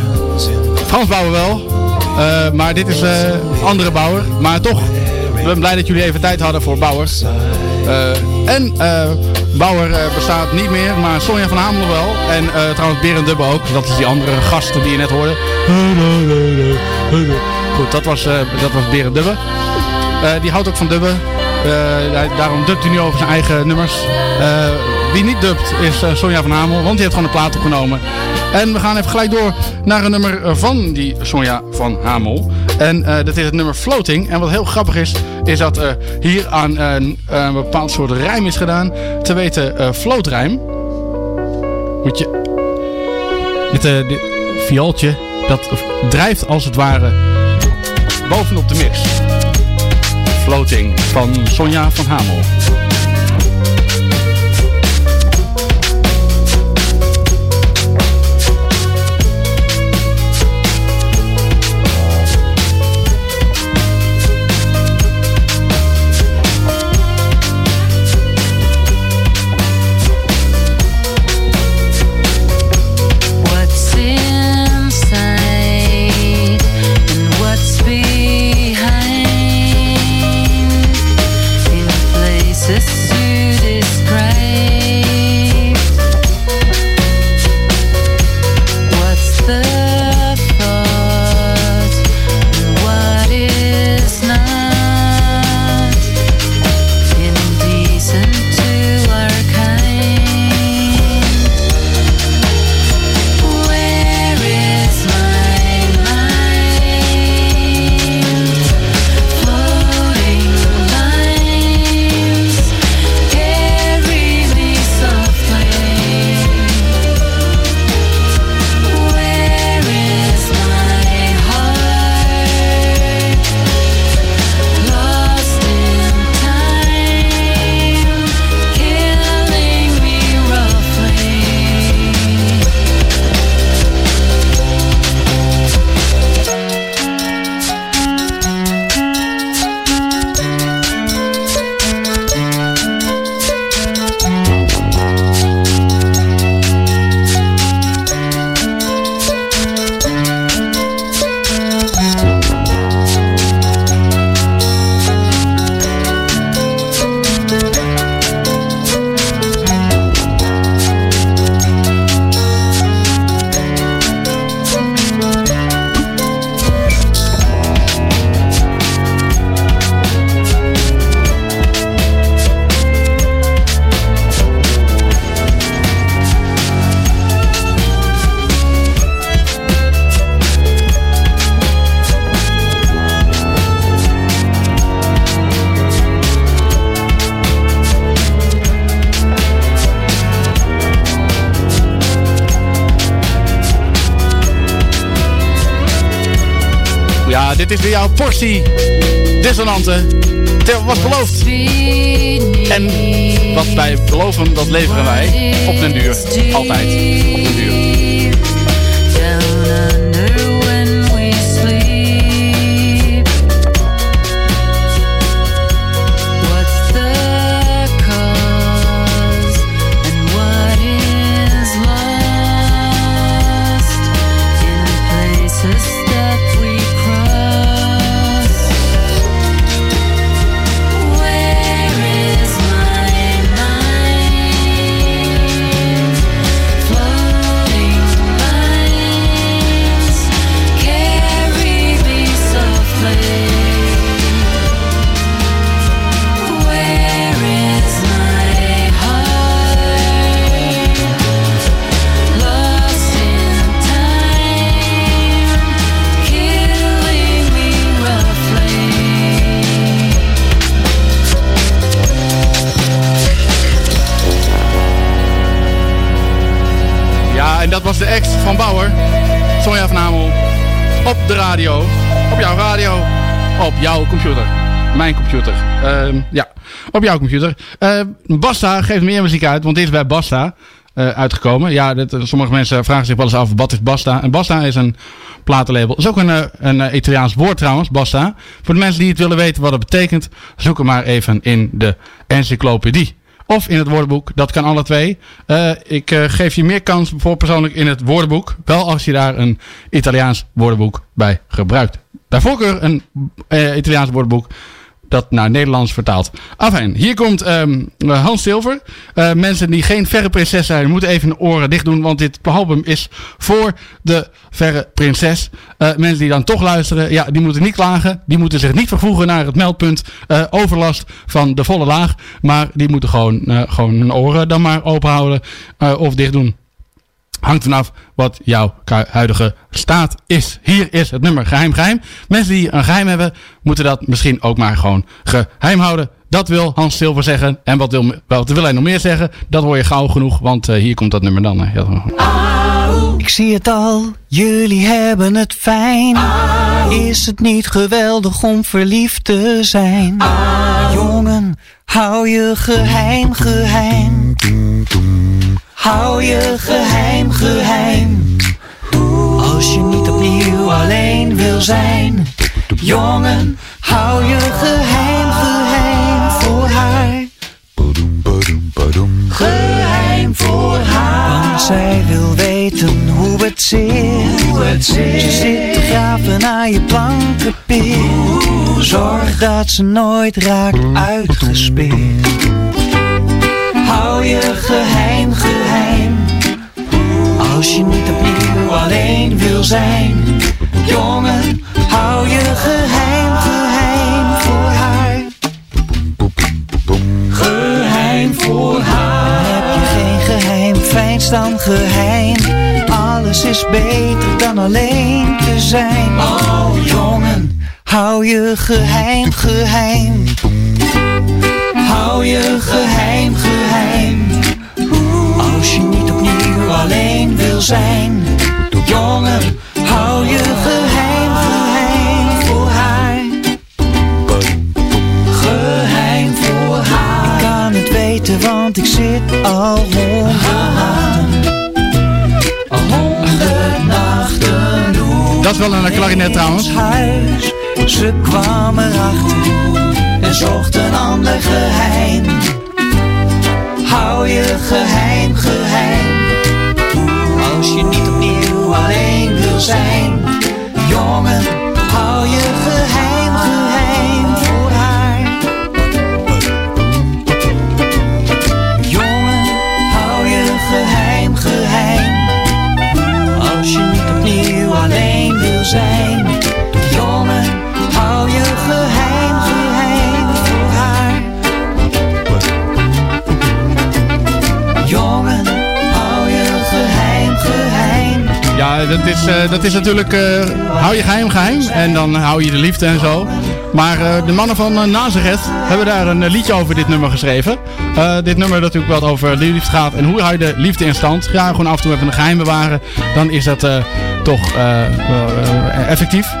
Frans Bauer wel. Eh, maar dit is eh andere Bauer. Maar toch, ik ben blij dat jullie even tijd hadden voor Bauer. Eh, en eh, Bauer bestaat niet meer, maar Sonja van Hamel wel. En trouwens Berend Dubbe ook. Dat is die andere gast die je net hoorde. Goed, dat was, dat was Berend Dubbe. Die houdt ook van hij- daarom dubt hij nu over zijn eigen nummers. Wie niet dubt is Sonja van Hamel, want die heeft gewoon een plaat opgenomen. En we gaan even gelijk door naar een nummer eh, van die Sonja van Hamel. En eh, dat is het nummer Floating. En wat heel grappig is, is dat eh, hier aan een, een bepaald soort rijm is gedaan. Te weten floatrijm. Moet je... Dit, dit viooltje, dat drijft als het ware bovenop de mix. Floating van Sonja van Hamel. Dit is weer jouw portie dissonanten. Het was beloofd. En wat wij beloven, dat leveren wij. Op den duur. Altijd. Op den duur. Mijn computer. Ehm, ja, op jouw computer. Eh, Basta geeft meer muziek uit, want dit is bij Basta eh, uitgekomen. Ja, dit, sommige mensen vragen zich wel eens af, wat is Basta? En Basta is een platenlabel. is ook een, eh, een eh, Italiaans woord trouwens, Basta. Voor de mensen die het willen weten wat het betekent, zoek hem maar even in de encyclopedie. Of in het woordenboek, dat kan alle twee. Eh, ik eh, geef je meer kans voor persoonlijk in het woordenboek. Wel als je daar een Italiaans woordenboek bij gebruikt. Voorkeur een eh, Italiaans woordenboek dat naar Nederlands vertaalt. Afijn, hier komt ehm, Hans Silver. Eh, mensen die geen verre prinses zijn, moeten even hun oren dicht doen. Want dit album is voor de verre prinses. Eh, mensen die dan toch luisteren, ja, die moeten niet klagen. Die moeten zich niet vervoegen naar het meldpunt eh, overlast van de volle laag. Maar die moeten gewoon, eh, gewoon hun oren dan maar open houden eh, of dicht doen. Hangt vanaf wat jouw huidige staat is. Hier is het nummer geheim geheim. Mensen die een geheim hebben, moeten dat misschien ook maar gewoon geheim houden. Dat wil Hans Silver zeggen. En wat wil, wat wil hij nog meer zeggen? Dat hoor je gauw genoeg, want eh, hier komt dat nummer dan. Ja. Ik zie het al, jullie hebben het fijn. Is het niet geweldig om verliefd te zijn? Jongen, hou je geheim, geheim. Hou je geheim, geheim. Als je niet opnieuw alleen wil zijn. Jongen, hou je geheim, geheim voor haar. Geheim voor haar. Want zij wil weten hoe het zit. Ze zit te graven naar je plankenpit. Zorg dat ze nooit raakt uitgespeeld. Hou je geheim, geheim. Als je niet opnieuw alleen wil zijn. Jongen, hou je geheim, geheim voor haar. Geheim voor haar. Heb je geen geheim, fijnst dan geheim. Alles is beter dan alleen te zijn. Oh jongen, hou je geheim, geheim. Hou je geheim, geheim. Als je niet opnieuw alleen wil zijn. Jongen, hou je geheim, geheim voor haar. Geheim voor haar. Ik kan het weten, want ik zit al nachten. Al honderd nachten doen. Dat is wel een klarinet trouwens. Huis, ze kwam erachter en zocht een ander geheim. Hou je geheim, geheim. Zijn. Jongen, hou je geheim, Dat is, eh, dat is natuurlijk. eh, hou je geheim geheim. En dan hou je de liefde en zo. Maar eh, de mannen van uh, Nazareth hebben daar een liedje over dit nummer geschreven. Dit nummer dat natuurlijk wel over de liefde gaat. En hoe hou je de liefde in stand? Ja, gewoon af en toe even een geheim bewaren. Dan is dat toch effectief.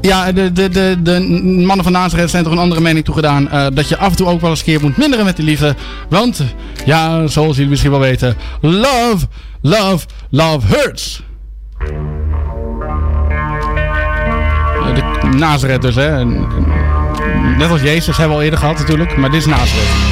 Ja, de, de, de, mannen van Nazareth zijn toch een andere mening toegedaan. dat je af en toe ook wel eens een keer moet minderen met die liefde. Want, ja, zoals jullie misschien wel weten. Love, love, love hurts. Eh, De Nazareth dus, hè. Net als Jezus hebben we al eerder gehad natuurlijk. Maar dit is Nazareth.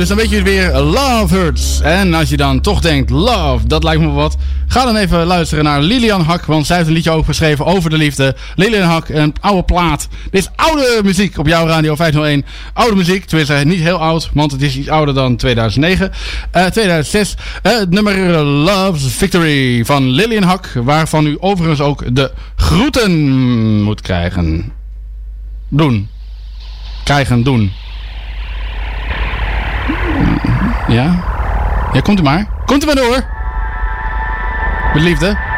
Dus dan weet je weer. Love hurts. En als je dan toch denkt, love, dat lijkt me wat. Ga dan even luisteren naar Lilian Hak. Want zij heeft een liedje ook geschreven over de liefde. Lilian Hak, een oude plaat. Dit is oude muziek op jouw radio 501. Oude muziek, tenminste niet heel oud. Want het is iets ouder dan 2009. Eh 2006. Eh, het nummer Love's Victory van Lilian Hak. Waarvan u overigens ook de groeten moet krijgen. Doen. Krijgen, doen. Ja? Ja, komt u maar. Komt u maar door. Met.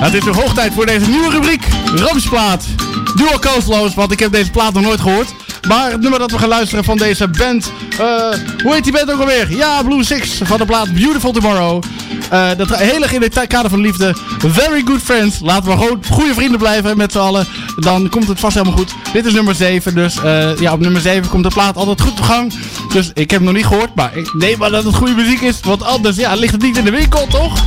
Het is weer hoog tijd voor deze nieuwe rubriek, Ramsplaat. Duo Coastloos, want ik heb deze plaat nog nooit gehoord. Maar het nummer dat we gaan luisteren van deze band, eh, hoe heet die band ook alweer? Ja, Blue Six van de plaat Beautiful Tomorrow. Eh, dat heel erg in het kader van liefde. Very good friends. Laten we gewoon goede vrienden blijven met z'n allen. Dan komt het vast helemaal goed. Dit is nummer 7. Dus eh, ja, op nummer 7 komt de plaat altijd goed op gang. Dus ik heb hem nog niet gehoord. Maar ik neem maar dat het goede muziek is. Want anders ja, ligt het niet in de winkel, toch?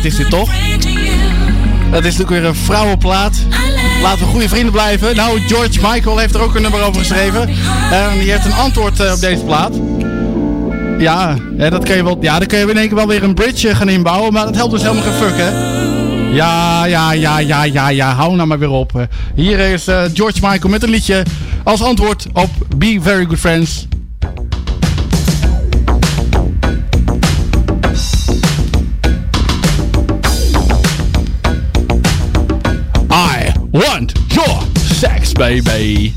Zeikplaat is dit toch? Dat is natuurlijk weer een vrouwenplaat. Laten we goede vrienden blijven. Nou, George Michael heeft er ook een nummer over geschreven. En die heeft een antwoord eh, op deze plaat. Ja, hè, dat kan je wel, ja, dan kun je in één keer wel weer een bridge eh, gaan inbouwen. Maar dat helpt dus helemaal geen fuck, hè? Ja, ja, ja, ja, ja, ja. Hou nou maar weer op. Hier is eh, George Michael met een liedje als antwoord op Be Very Good Friends. Want your sex, baby.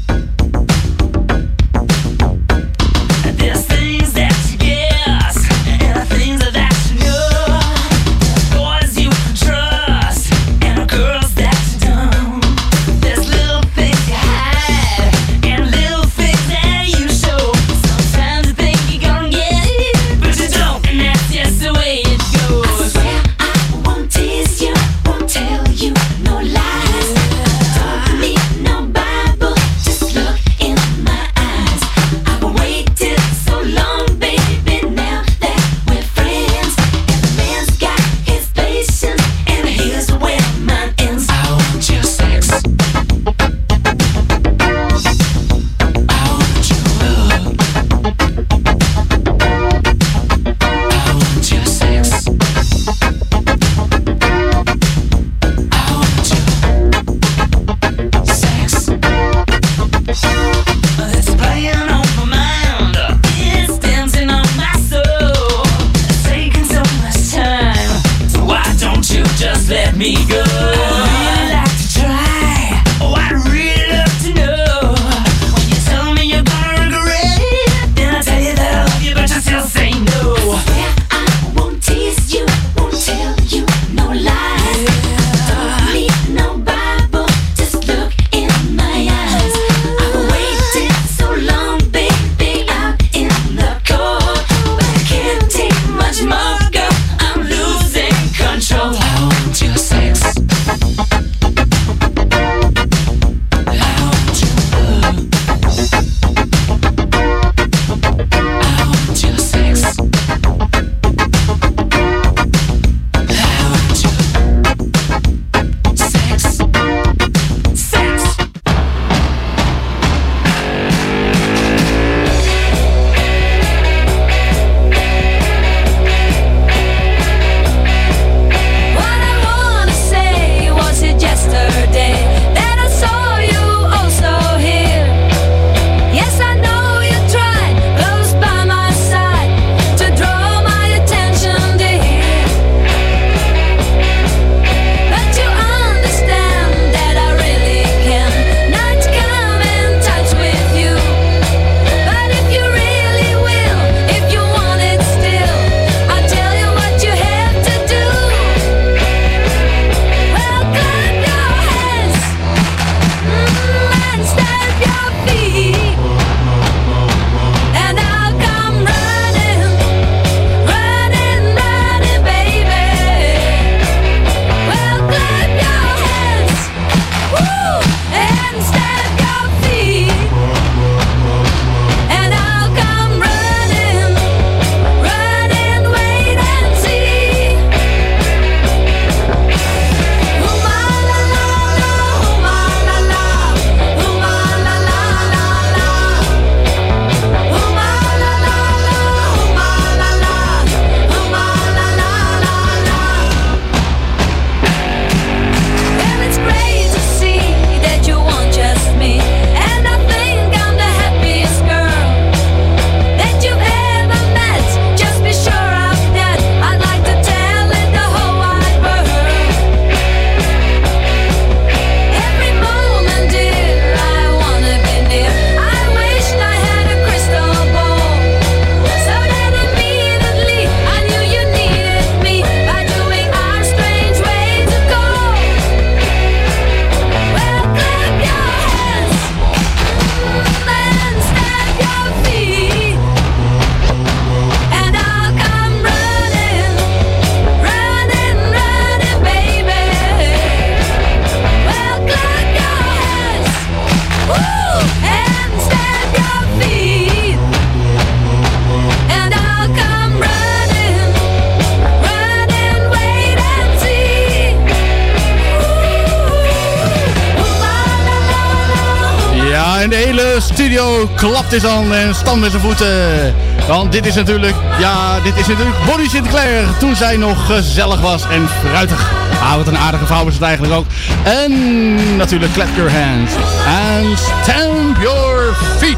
Is aan en stamt met zijn voeten. Want dit is natuurlijk, ja, dit is natuurlijk Bonnie Sinclair. Toen zij nog gezellig was en fruitig. Ah, wat een aardige vrouw is het eigenlijk ook. En natuurlijk clap your hands. And stamp your feet.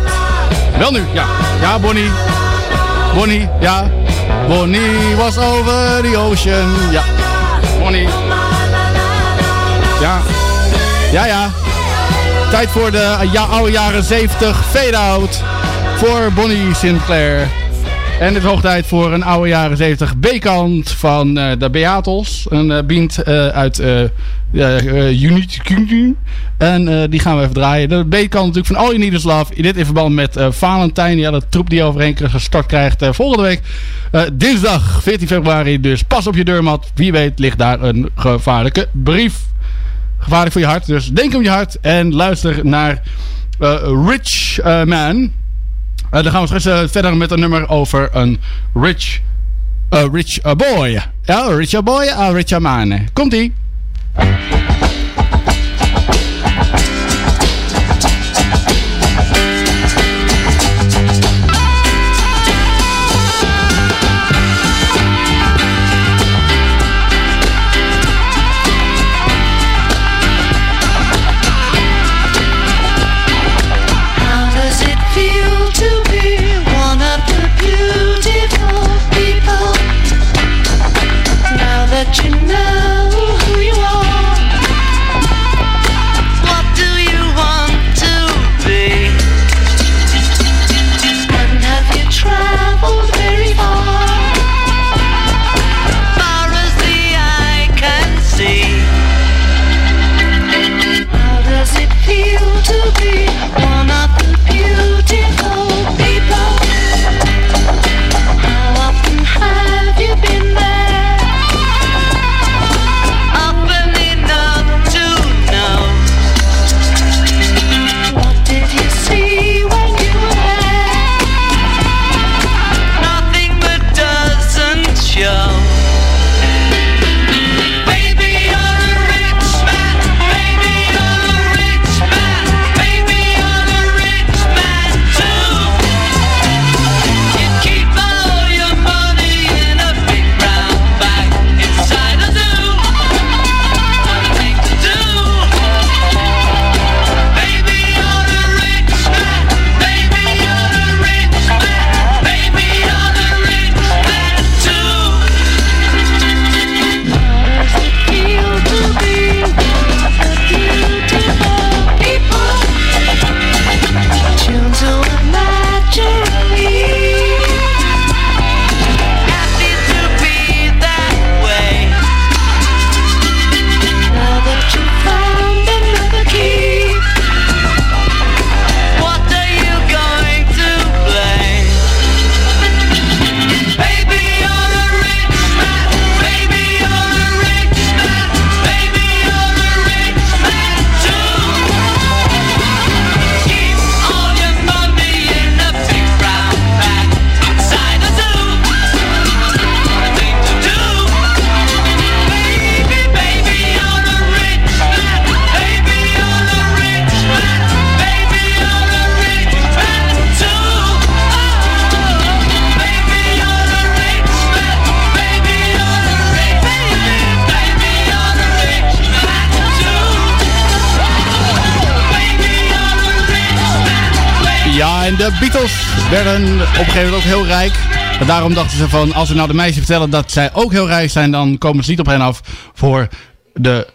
Wel nu, ja. Ja, Bonnie. Bonnie, ja. Bonnie was over the ocean. Ja. Bonnie. Ja. Ja, ja. Tijd voor de oude jaren 70 fade-out voor Bonnie Sinclair. En het is hoog tijd voor een oude jaren 70 B-kant van eh, de Beatles. Een uh, beat eh, uit Unity En eh, die gaan we even draaien. De B-kant natuurlijk van All You Need Is Love. Dit in verband met eh, Valentijn. Ja, de troep die overheen gestart krijgt eh, volgende week. eh, dinsdag 14 februari. Dus pas op je deurmat. Wie weet ligt daar een gevaarlijke brief. Gevaarlijk voor je hart. Dus denk om je hart. En luister naar eh, Rich eh, Man. Eh, dan gaan we straks verder met een nummer over een rich, rich boy. Ja, rich boy, een rich man. Komt-ie. Gegeven moment ook heel rijk. En daarom dachten ze van, als we nou de meisjes vertellen dat zij ook heel rijk zijn, dan komen ze niet op hen af voor de,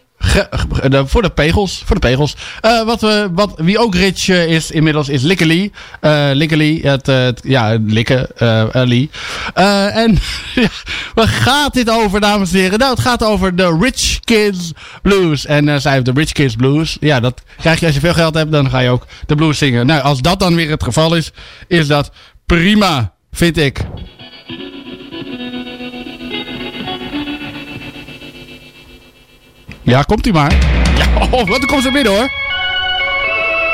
de, voor de pegels. Voor de pegels. Eh, wat we, wat, wie ook rich eh, is inmiddels is Lickely. Eh Lickely, het, het- ja, likken, eh, Lee. En ja, waar gaat dit over, dames en heren? Nou, het gaat over de Rich Kids Blues. En zij heeft de Rich Kids Blues. Ja, dat krijg je als je veel geld hebt, dan ga je ook de blues zingen. Nou, als dat dan weer het geval is, is dat prima, vind ik. Ja, komt u maar. Ja, oh, wat komt ze binnen hoor.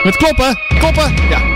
Met kloppen, kloppen. Ja,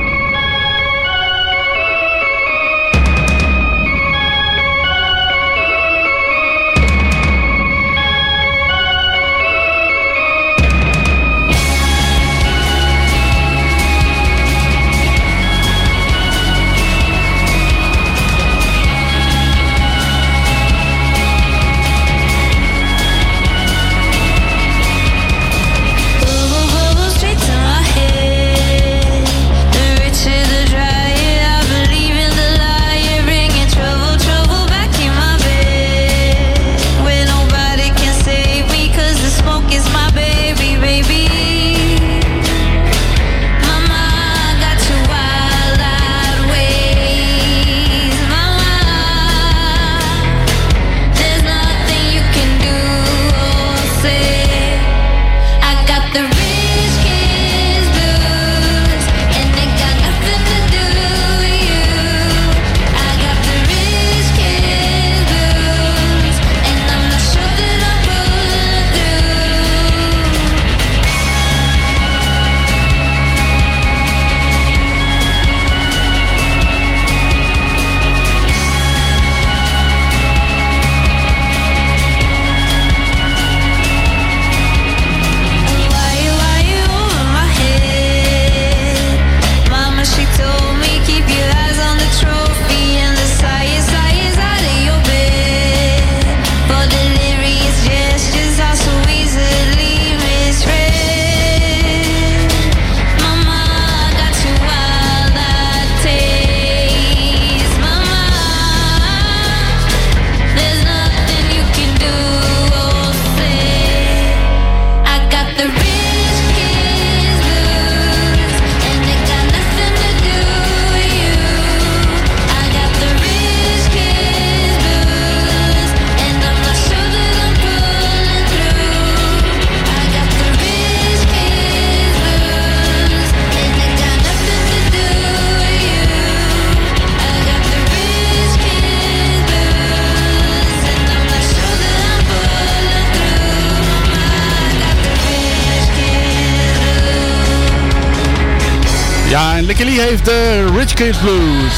de Kids Blues.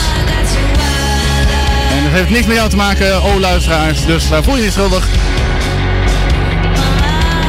En dat heeft niks met jou te maken, oh luisteraars. Dus daar voel je je schuldig.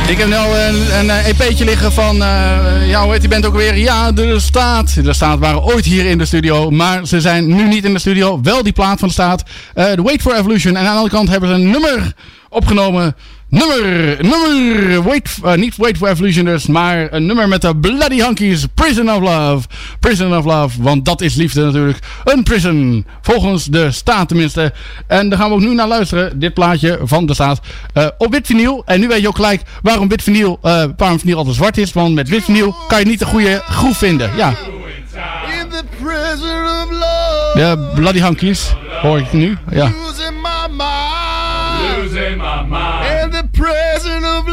Ik heb nu een, een eh, EP'tje liggen van, eh, ja, hoe heet die band ook weer? Ja, de Staat. De Staat waren ooit hier in de studio, maar ze zijn nu niet in de studio. Wel die plaat van de Staat. Eh, The Wait for Evolution. En aan de andere kant hebben ze een nummer opgenomen. Nummer, nummer, wait, eh, niet Wait for Evolution dus, maar een nummer met de Bloody Hunkies, Prison of Love. Prison of Love, want dat is liefde natuurlijk. Een prison, volgens de staat tenminste. En daar gaan we ook nu naar luisteren, dit plaatje van de staat. eh, op wit vinyl. En nu weet je ook gelijk waarom wit vinyl, eh waarom vinyl altijd zwart is. Want met wit vinyl kan je niet de goede groef vinden. Ja, In the prison of love. de Bloody Hunkies, hoor ik nu. Ja. Losing my mind. Losing my mind. In the prison of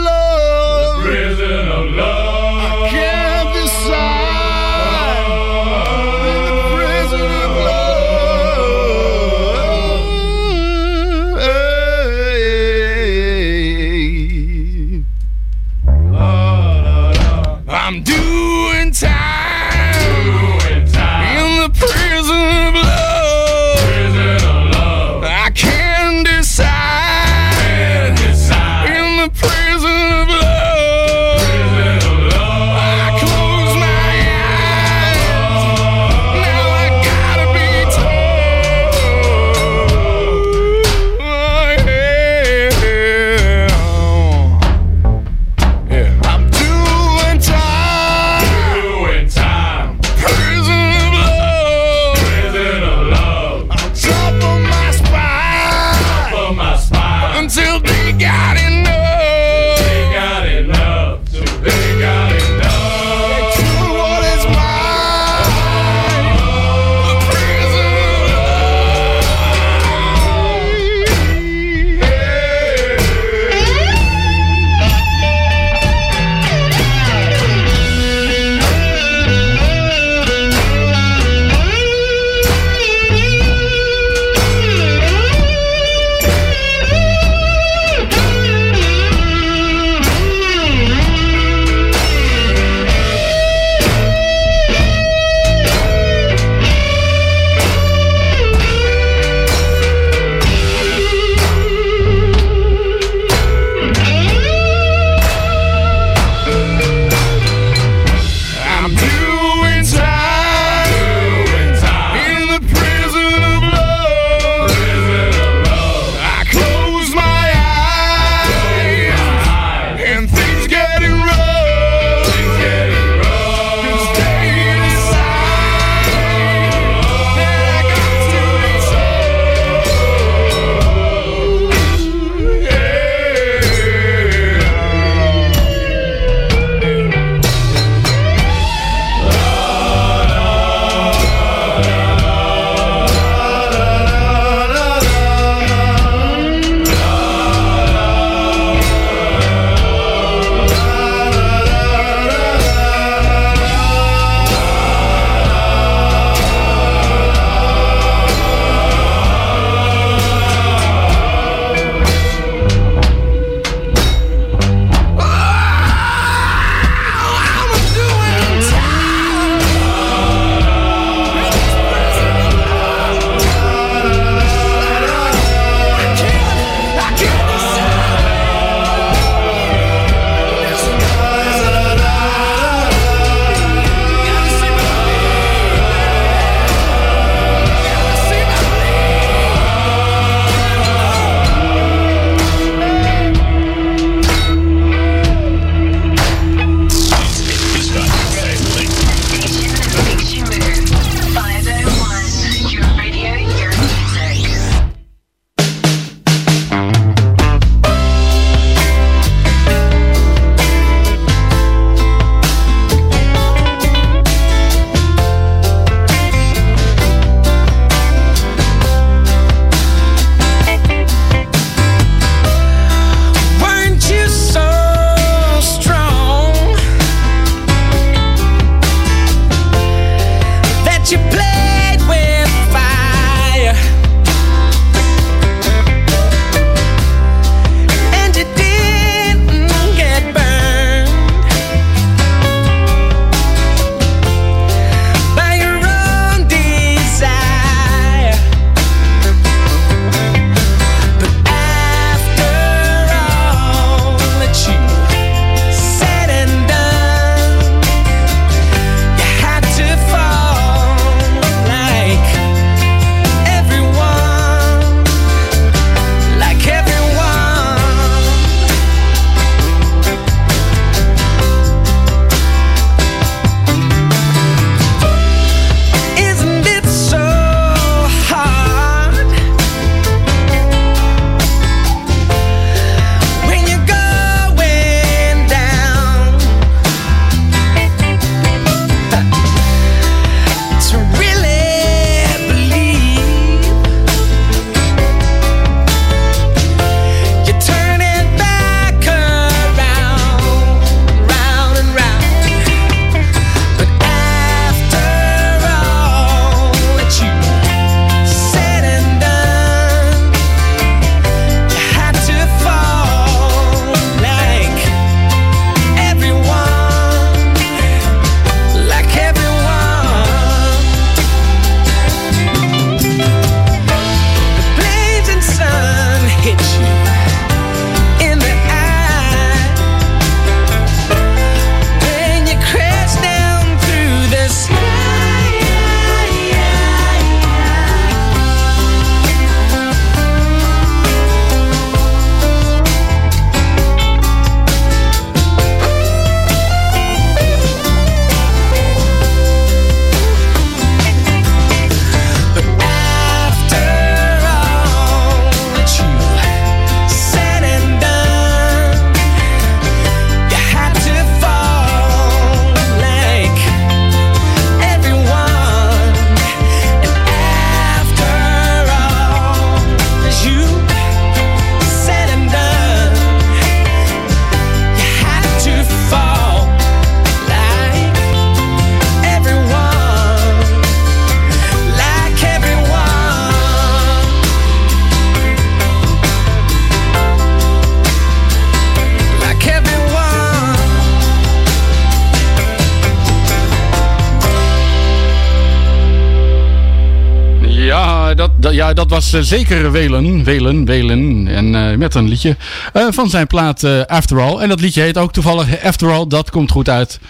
ja, dat was eh, zeker Welen, Welen, Welen. En eh, met een liedje eh, van zijn plaat After All. En dat liedje heet ook toevallig After All. Dat komt goed uit.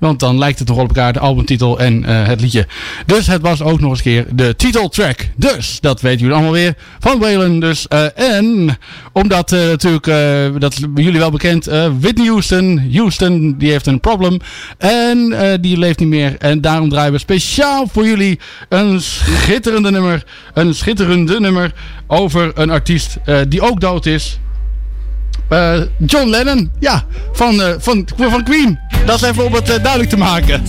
Want dan lijkt het toch op elkaar, de albumtitel en eh, het liedje. Dus het was ook nog eens een keer de titeltrack. Dus, dat weten jullie allemaal weer van Whalen. Dus, eh, en omdat eh, natuurlijk, dat jullie wel bekend, Whitney Houston, Houston, die heeft een probleem. En die leeft niet meer. En daarom draaien we speciaal voor jullie een schitterende nummer. Een schitterende nummer over een artiest die ook dood is. Eh, John Lennon, ja, van, eh, van, van Queen. Dat is even om het eh, duidelijk te maken.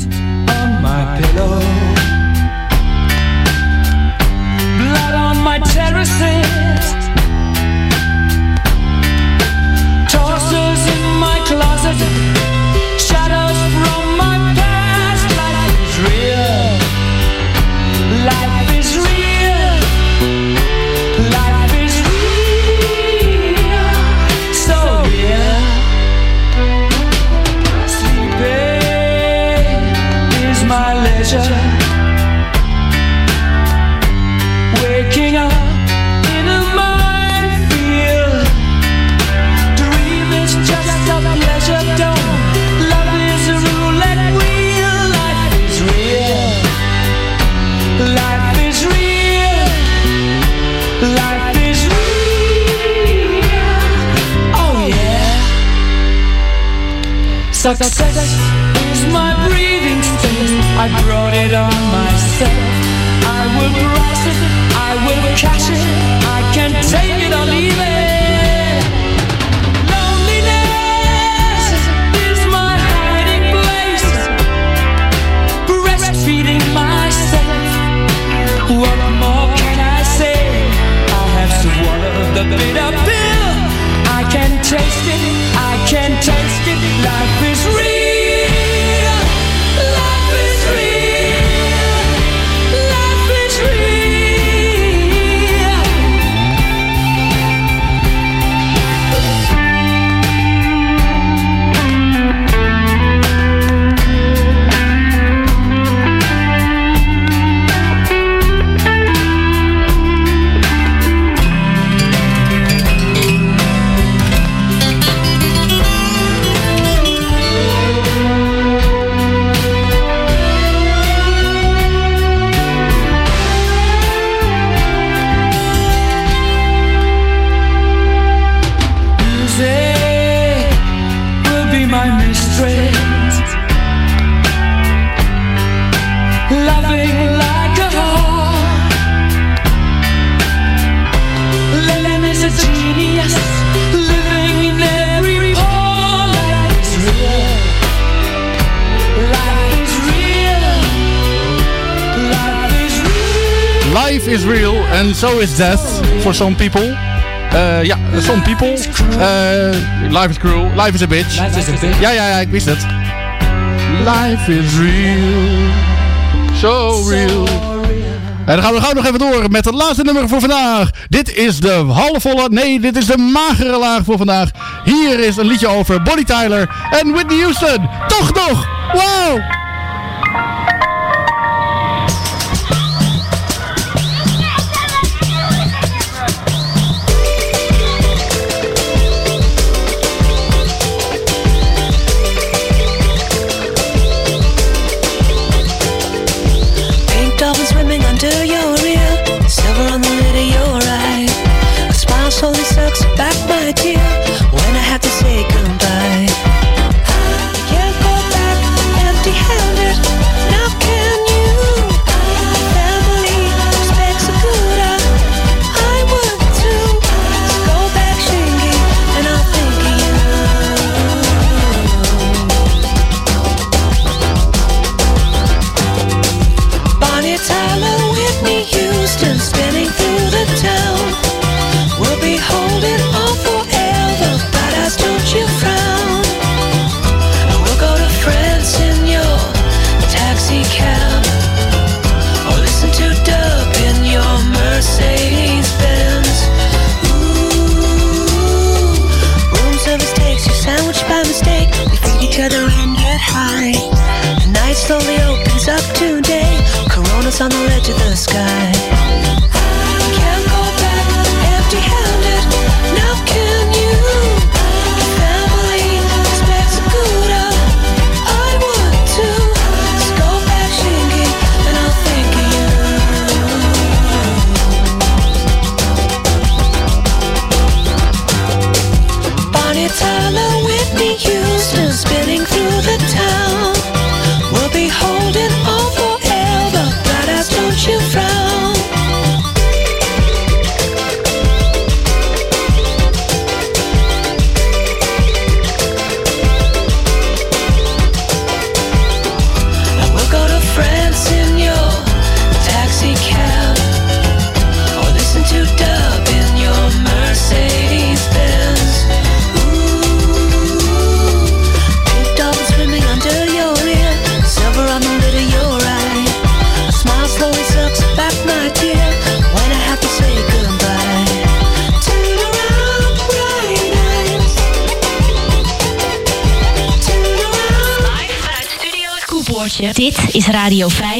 Success is my breathing space. I brought it on myself. I will price it. I will cash it. I can take it or leave it. Loneliness is my hiding place. Breastfeeding myself. What more can I say? I have swallowed the bitter pill. I can taste it. I can taste it. Life is so is death for some people. Eh, ja, some people. Eh, life is cruel. Life is a bitch. Ja, ja, ja, ik wist het. Life is real. So real. En dan gaan we gauw nog even door met het laatste nummer voor vandaag. Dit is de halfvolle, nee, dit is de magere laag voor vandaag. Hier is een liedje over Bonnie Tyler en Whitney Houston. Toch nog! Wow! Radio 501.